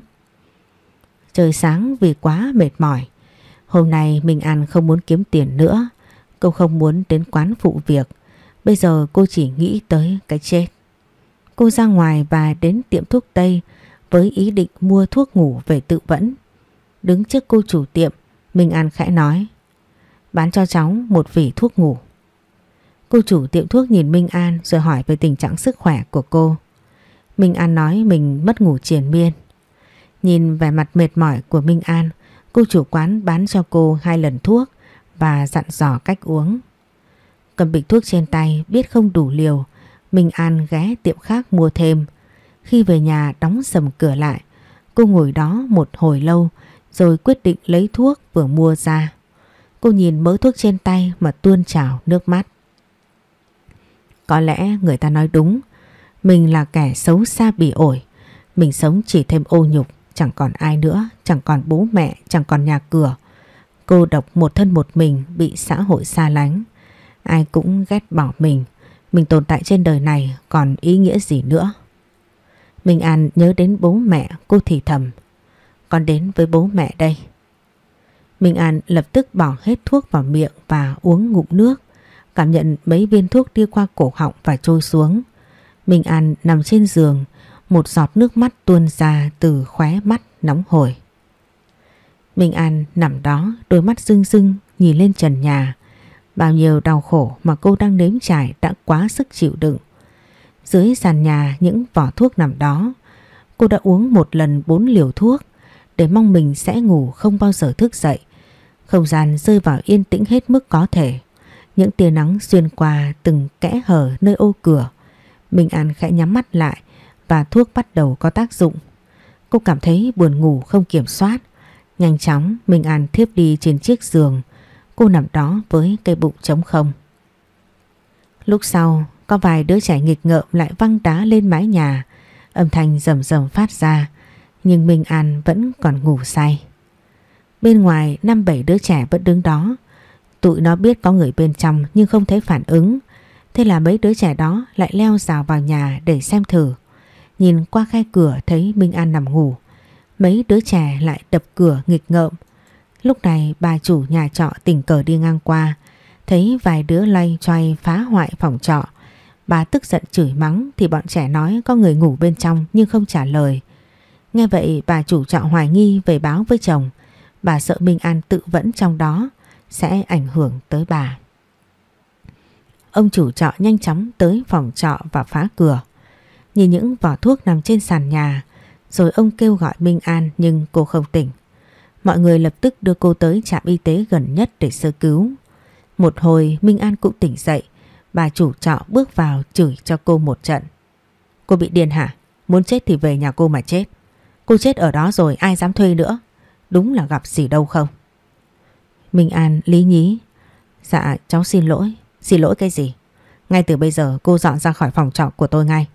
Trời sáng vì quá mệt mỏi. Hôm nay Minh An không muốn kiếm tiền nữa. Cô không muốn đến quán phụ việc. Bây giờ cô chỉ nghĩ tới cái chết. Cô ra ngoài và đến tiệm thuốc Tây với ý định mua thuốc ngủ về tự vẫn. Đứng trước cô chủ tiệm, Minh An khẽ nói Bán cho cháu một vỉ thuốc ngủ. Cô chủ tiệm thuốc nhìn Minh An rồi hỏi về tình trạng sức khỏe của cô. Minh An nói mình mất ngủ triền miên. Nhìn vẻ mặt mệt mỏi của Minh An, cô chủ quán bán cho cô hai lần thuốc và dặn dò cách uống. Cầm bịch thuốc trên tay biết không đủ liều, Minh An ghé tiệm khác mua thêm. Khi về nhà đóng sầm cửa lại, cô ngồi đó một hồi lâu rồi quyết định lấy thuốc vừa mua ra. Cô nhìn mớ thuốc trên tay mà tuôn trào nước mắt. Có lẽ người ta nói đúng, mình là kẻ xấu xa bỉ ổi, mình sống chỉ thêm ô nhục, chẳng còn ai nữa, chẳng còn bố mẹ, chẳng còn nhà cửa. Cô độc một thân một mình bị xã hội xa lánh. Ai cũng ghét bỏ mình, mình tồn tại trên đời này còn ý nghĩa gì nữa. Minh An nhớ đến bố mẹ, cô thì thầm. Con đến với bố mẹ đây. Minh An lập tức bỏ hết thuốc vào miệng và uống ngụm nước. Cảm nhận mấy viên thuốc đi qua cổ họng và trôi xuống. Minh An nằm trên giường, một giọt nước mắt tuôn ra từ khóe mắt nóng hổi. Minh An nằm đó, đôi mắt rưng rưng nhìn lên trần nhà. Bao nhiêu đau khổ mà cô đang nếm trải đã quá sức chịu đựng. Dưới sàn nhà những vỏ thuốc nằm đó, cô đã uống một lần bốn liều thuốc để mong mình sẽ ngủ không bao giờ thức dậy. Không gian rơi vào yên tĩnh hết mức có thể. Những tia nắng xuyên qua từng kẽ hở nơi ô cửa. Minh An khẽ nhắm mắt lại và thuốc bắt đầu có tác dụng. Cô cảm thấy buồn ngủ không kiểm soát. Nhanh chóng Minh An thiếp đi trên chiếc giường. Cô nằm đó với cây bụng trống không. Lúc sau, có vài đứa trẻ nghịch ngợm lại văng đá lên mái nhà. Âm thanh rầm rầm phát ra. Nhưng Minh An vẫn còn ngủ say. Bên ngoài, năm bảy đứa trẻ vẫn đứng đó. Tụi nó biết có người bên trong nhưng không thấy phản ứng. Thế là mấy đứa trẻ đó lại leo rào vào nhà để xem thử. Nhìn qua khe cửa thấy Minh An nằm ngủ. Mấy đứa trẻ lại đập cửa nghịch ngợm. Lúc này bà chủ nhà trọ tình cờ đi ngang qua. Thấy vài đứa lay choay phá hoại phòng trọ. Bà tức giận chửi mắng thì bọn trẻ nói có người ngủ bên trong nhưng không trả lời. Nghe vậy bà chủ trọ hoài nghi về báo với chồng. Bà sợ Minh An tự vẫn trong đó, sẽ ảnh hưởng tới bà. Ông chủ trọ nhanh chóng tới phòng trọ và phá cửa. Nhìn những vỏ thuốc nằm trên sàn nhà, rồi ông kêu gọi Minh An nhưng cô không tỉnh. Mọi người lập tức đưa cô tới trạm y tế gần nhất để sơ cứu. Một hồi, Minh An cũng tỉnh dậy. Bà chủ trọ bước vào chửi cho cô một trận. Cô bị điên hả? Muốn chết thì về nhà cô mà chết. Cô chết ở đó rồi, ai dám thuê nữa. Đúng là gặp gì đâu không. Minh An lý nhí. Dạ cháu xin lỗi. Xin lỗi cái gì? Ngay từ bây giờ, cô dọn ra khỏi phòng trọ của tôi ngay.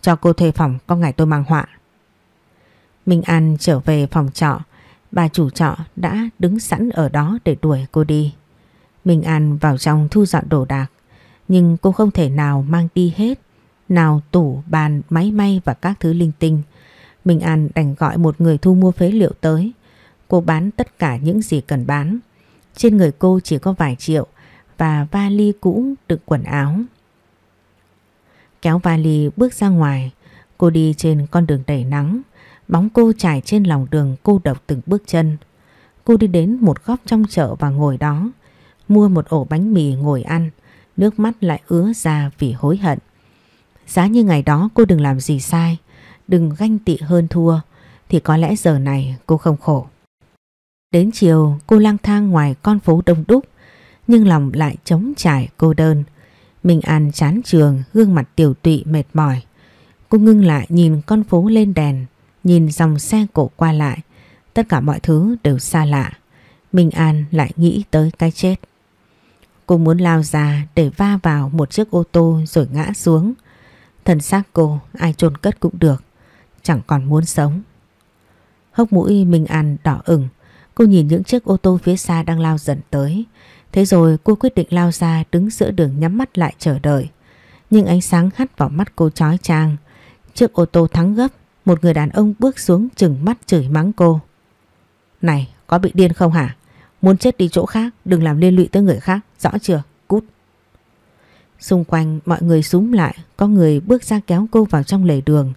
Cho cô thuê phòng, có ngày tôi mang họa. Minh An trở về phòng trọ. Bà chủ trọ đã đứng sẵn ở đó để đuổi cô đi. Minh An vào trong thu dọn đồ đạc. Nhưng cô không thể nào mang đi hết. Nào tủ, bàn, máy may và các thứ linh tinh. Minh An đành gọi một người thu mua phế liệu tới. Cô bán tất cả những gì cần bán. Trên người cô chỉ có vài triệu và vali cũ đựng quần áo. Kéo vali bước ra ngoài, cô đi trên con đường đầy nắng, bóng cô trải trên lòng đường cô độc từng bước chân. Cô đi đến một góc trong chợ và ngồi đó, mua một ổ bánh mì ngồi ăn, nước mắt lại ứa ra vì hối hận. Giá như ngày đó cô đừng làm gì sai, đừng ganh tị hơn thua, thì có lẽ giờ này cô không khổ. Đến chiều cô lang thang ngoài con phố đông đúc nhưng lòng lại trống trải cô đơn. mình An chán trường, gương mặt tiểu tụy mệt mỏi. Cô ngưng lại nhìn con phố lên đèn, nhìn dòng xe cộ qua lại. Tất cả mọi thứ đều xa lạ. Minh An lại nghĩ tới cái chết. Cô muốn lao ra để va vào một chiếc ô tô rồi ngã xuống. Thần xác cô ai chôn cất cũng được, chẳng còn muốn sống. Hốc mũi Minh An đỏ ửng, cô nhìn những chiếc ô tô phía xa đang lao dần tới. Thế rồi cô quyết định lao ra đứng giữa đường nhắm mắt lại chờ đợi. Nhưng ánh sáng hắt vào mắt cô chói chang. Chiếc ô tô thắng gấp, một người đàn ông bước xuống chừng mắt chửi mắng cô. Này, có bị điên không hả? Muốn chết đi chỗ khác, đừng làm liên lụy tới người khác, rõ chưa? Cút. Xung quanh mọi người súng lại, có người bước ra kéo cô vào trong lề đường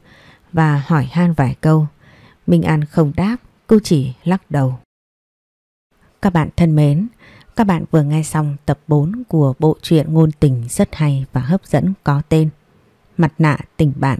và hỏi han vài câu. Minh An không đáp, cô chỉ lắc đầu. Các bạn thân mến, các bạn vừa nghe xong tập 4 của bộ truyện ngôn tình rất hay và hấp dẫn có tên Mặt nạ tình bạn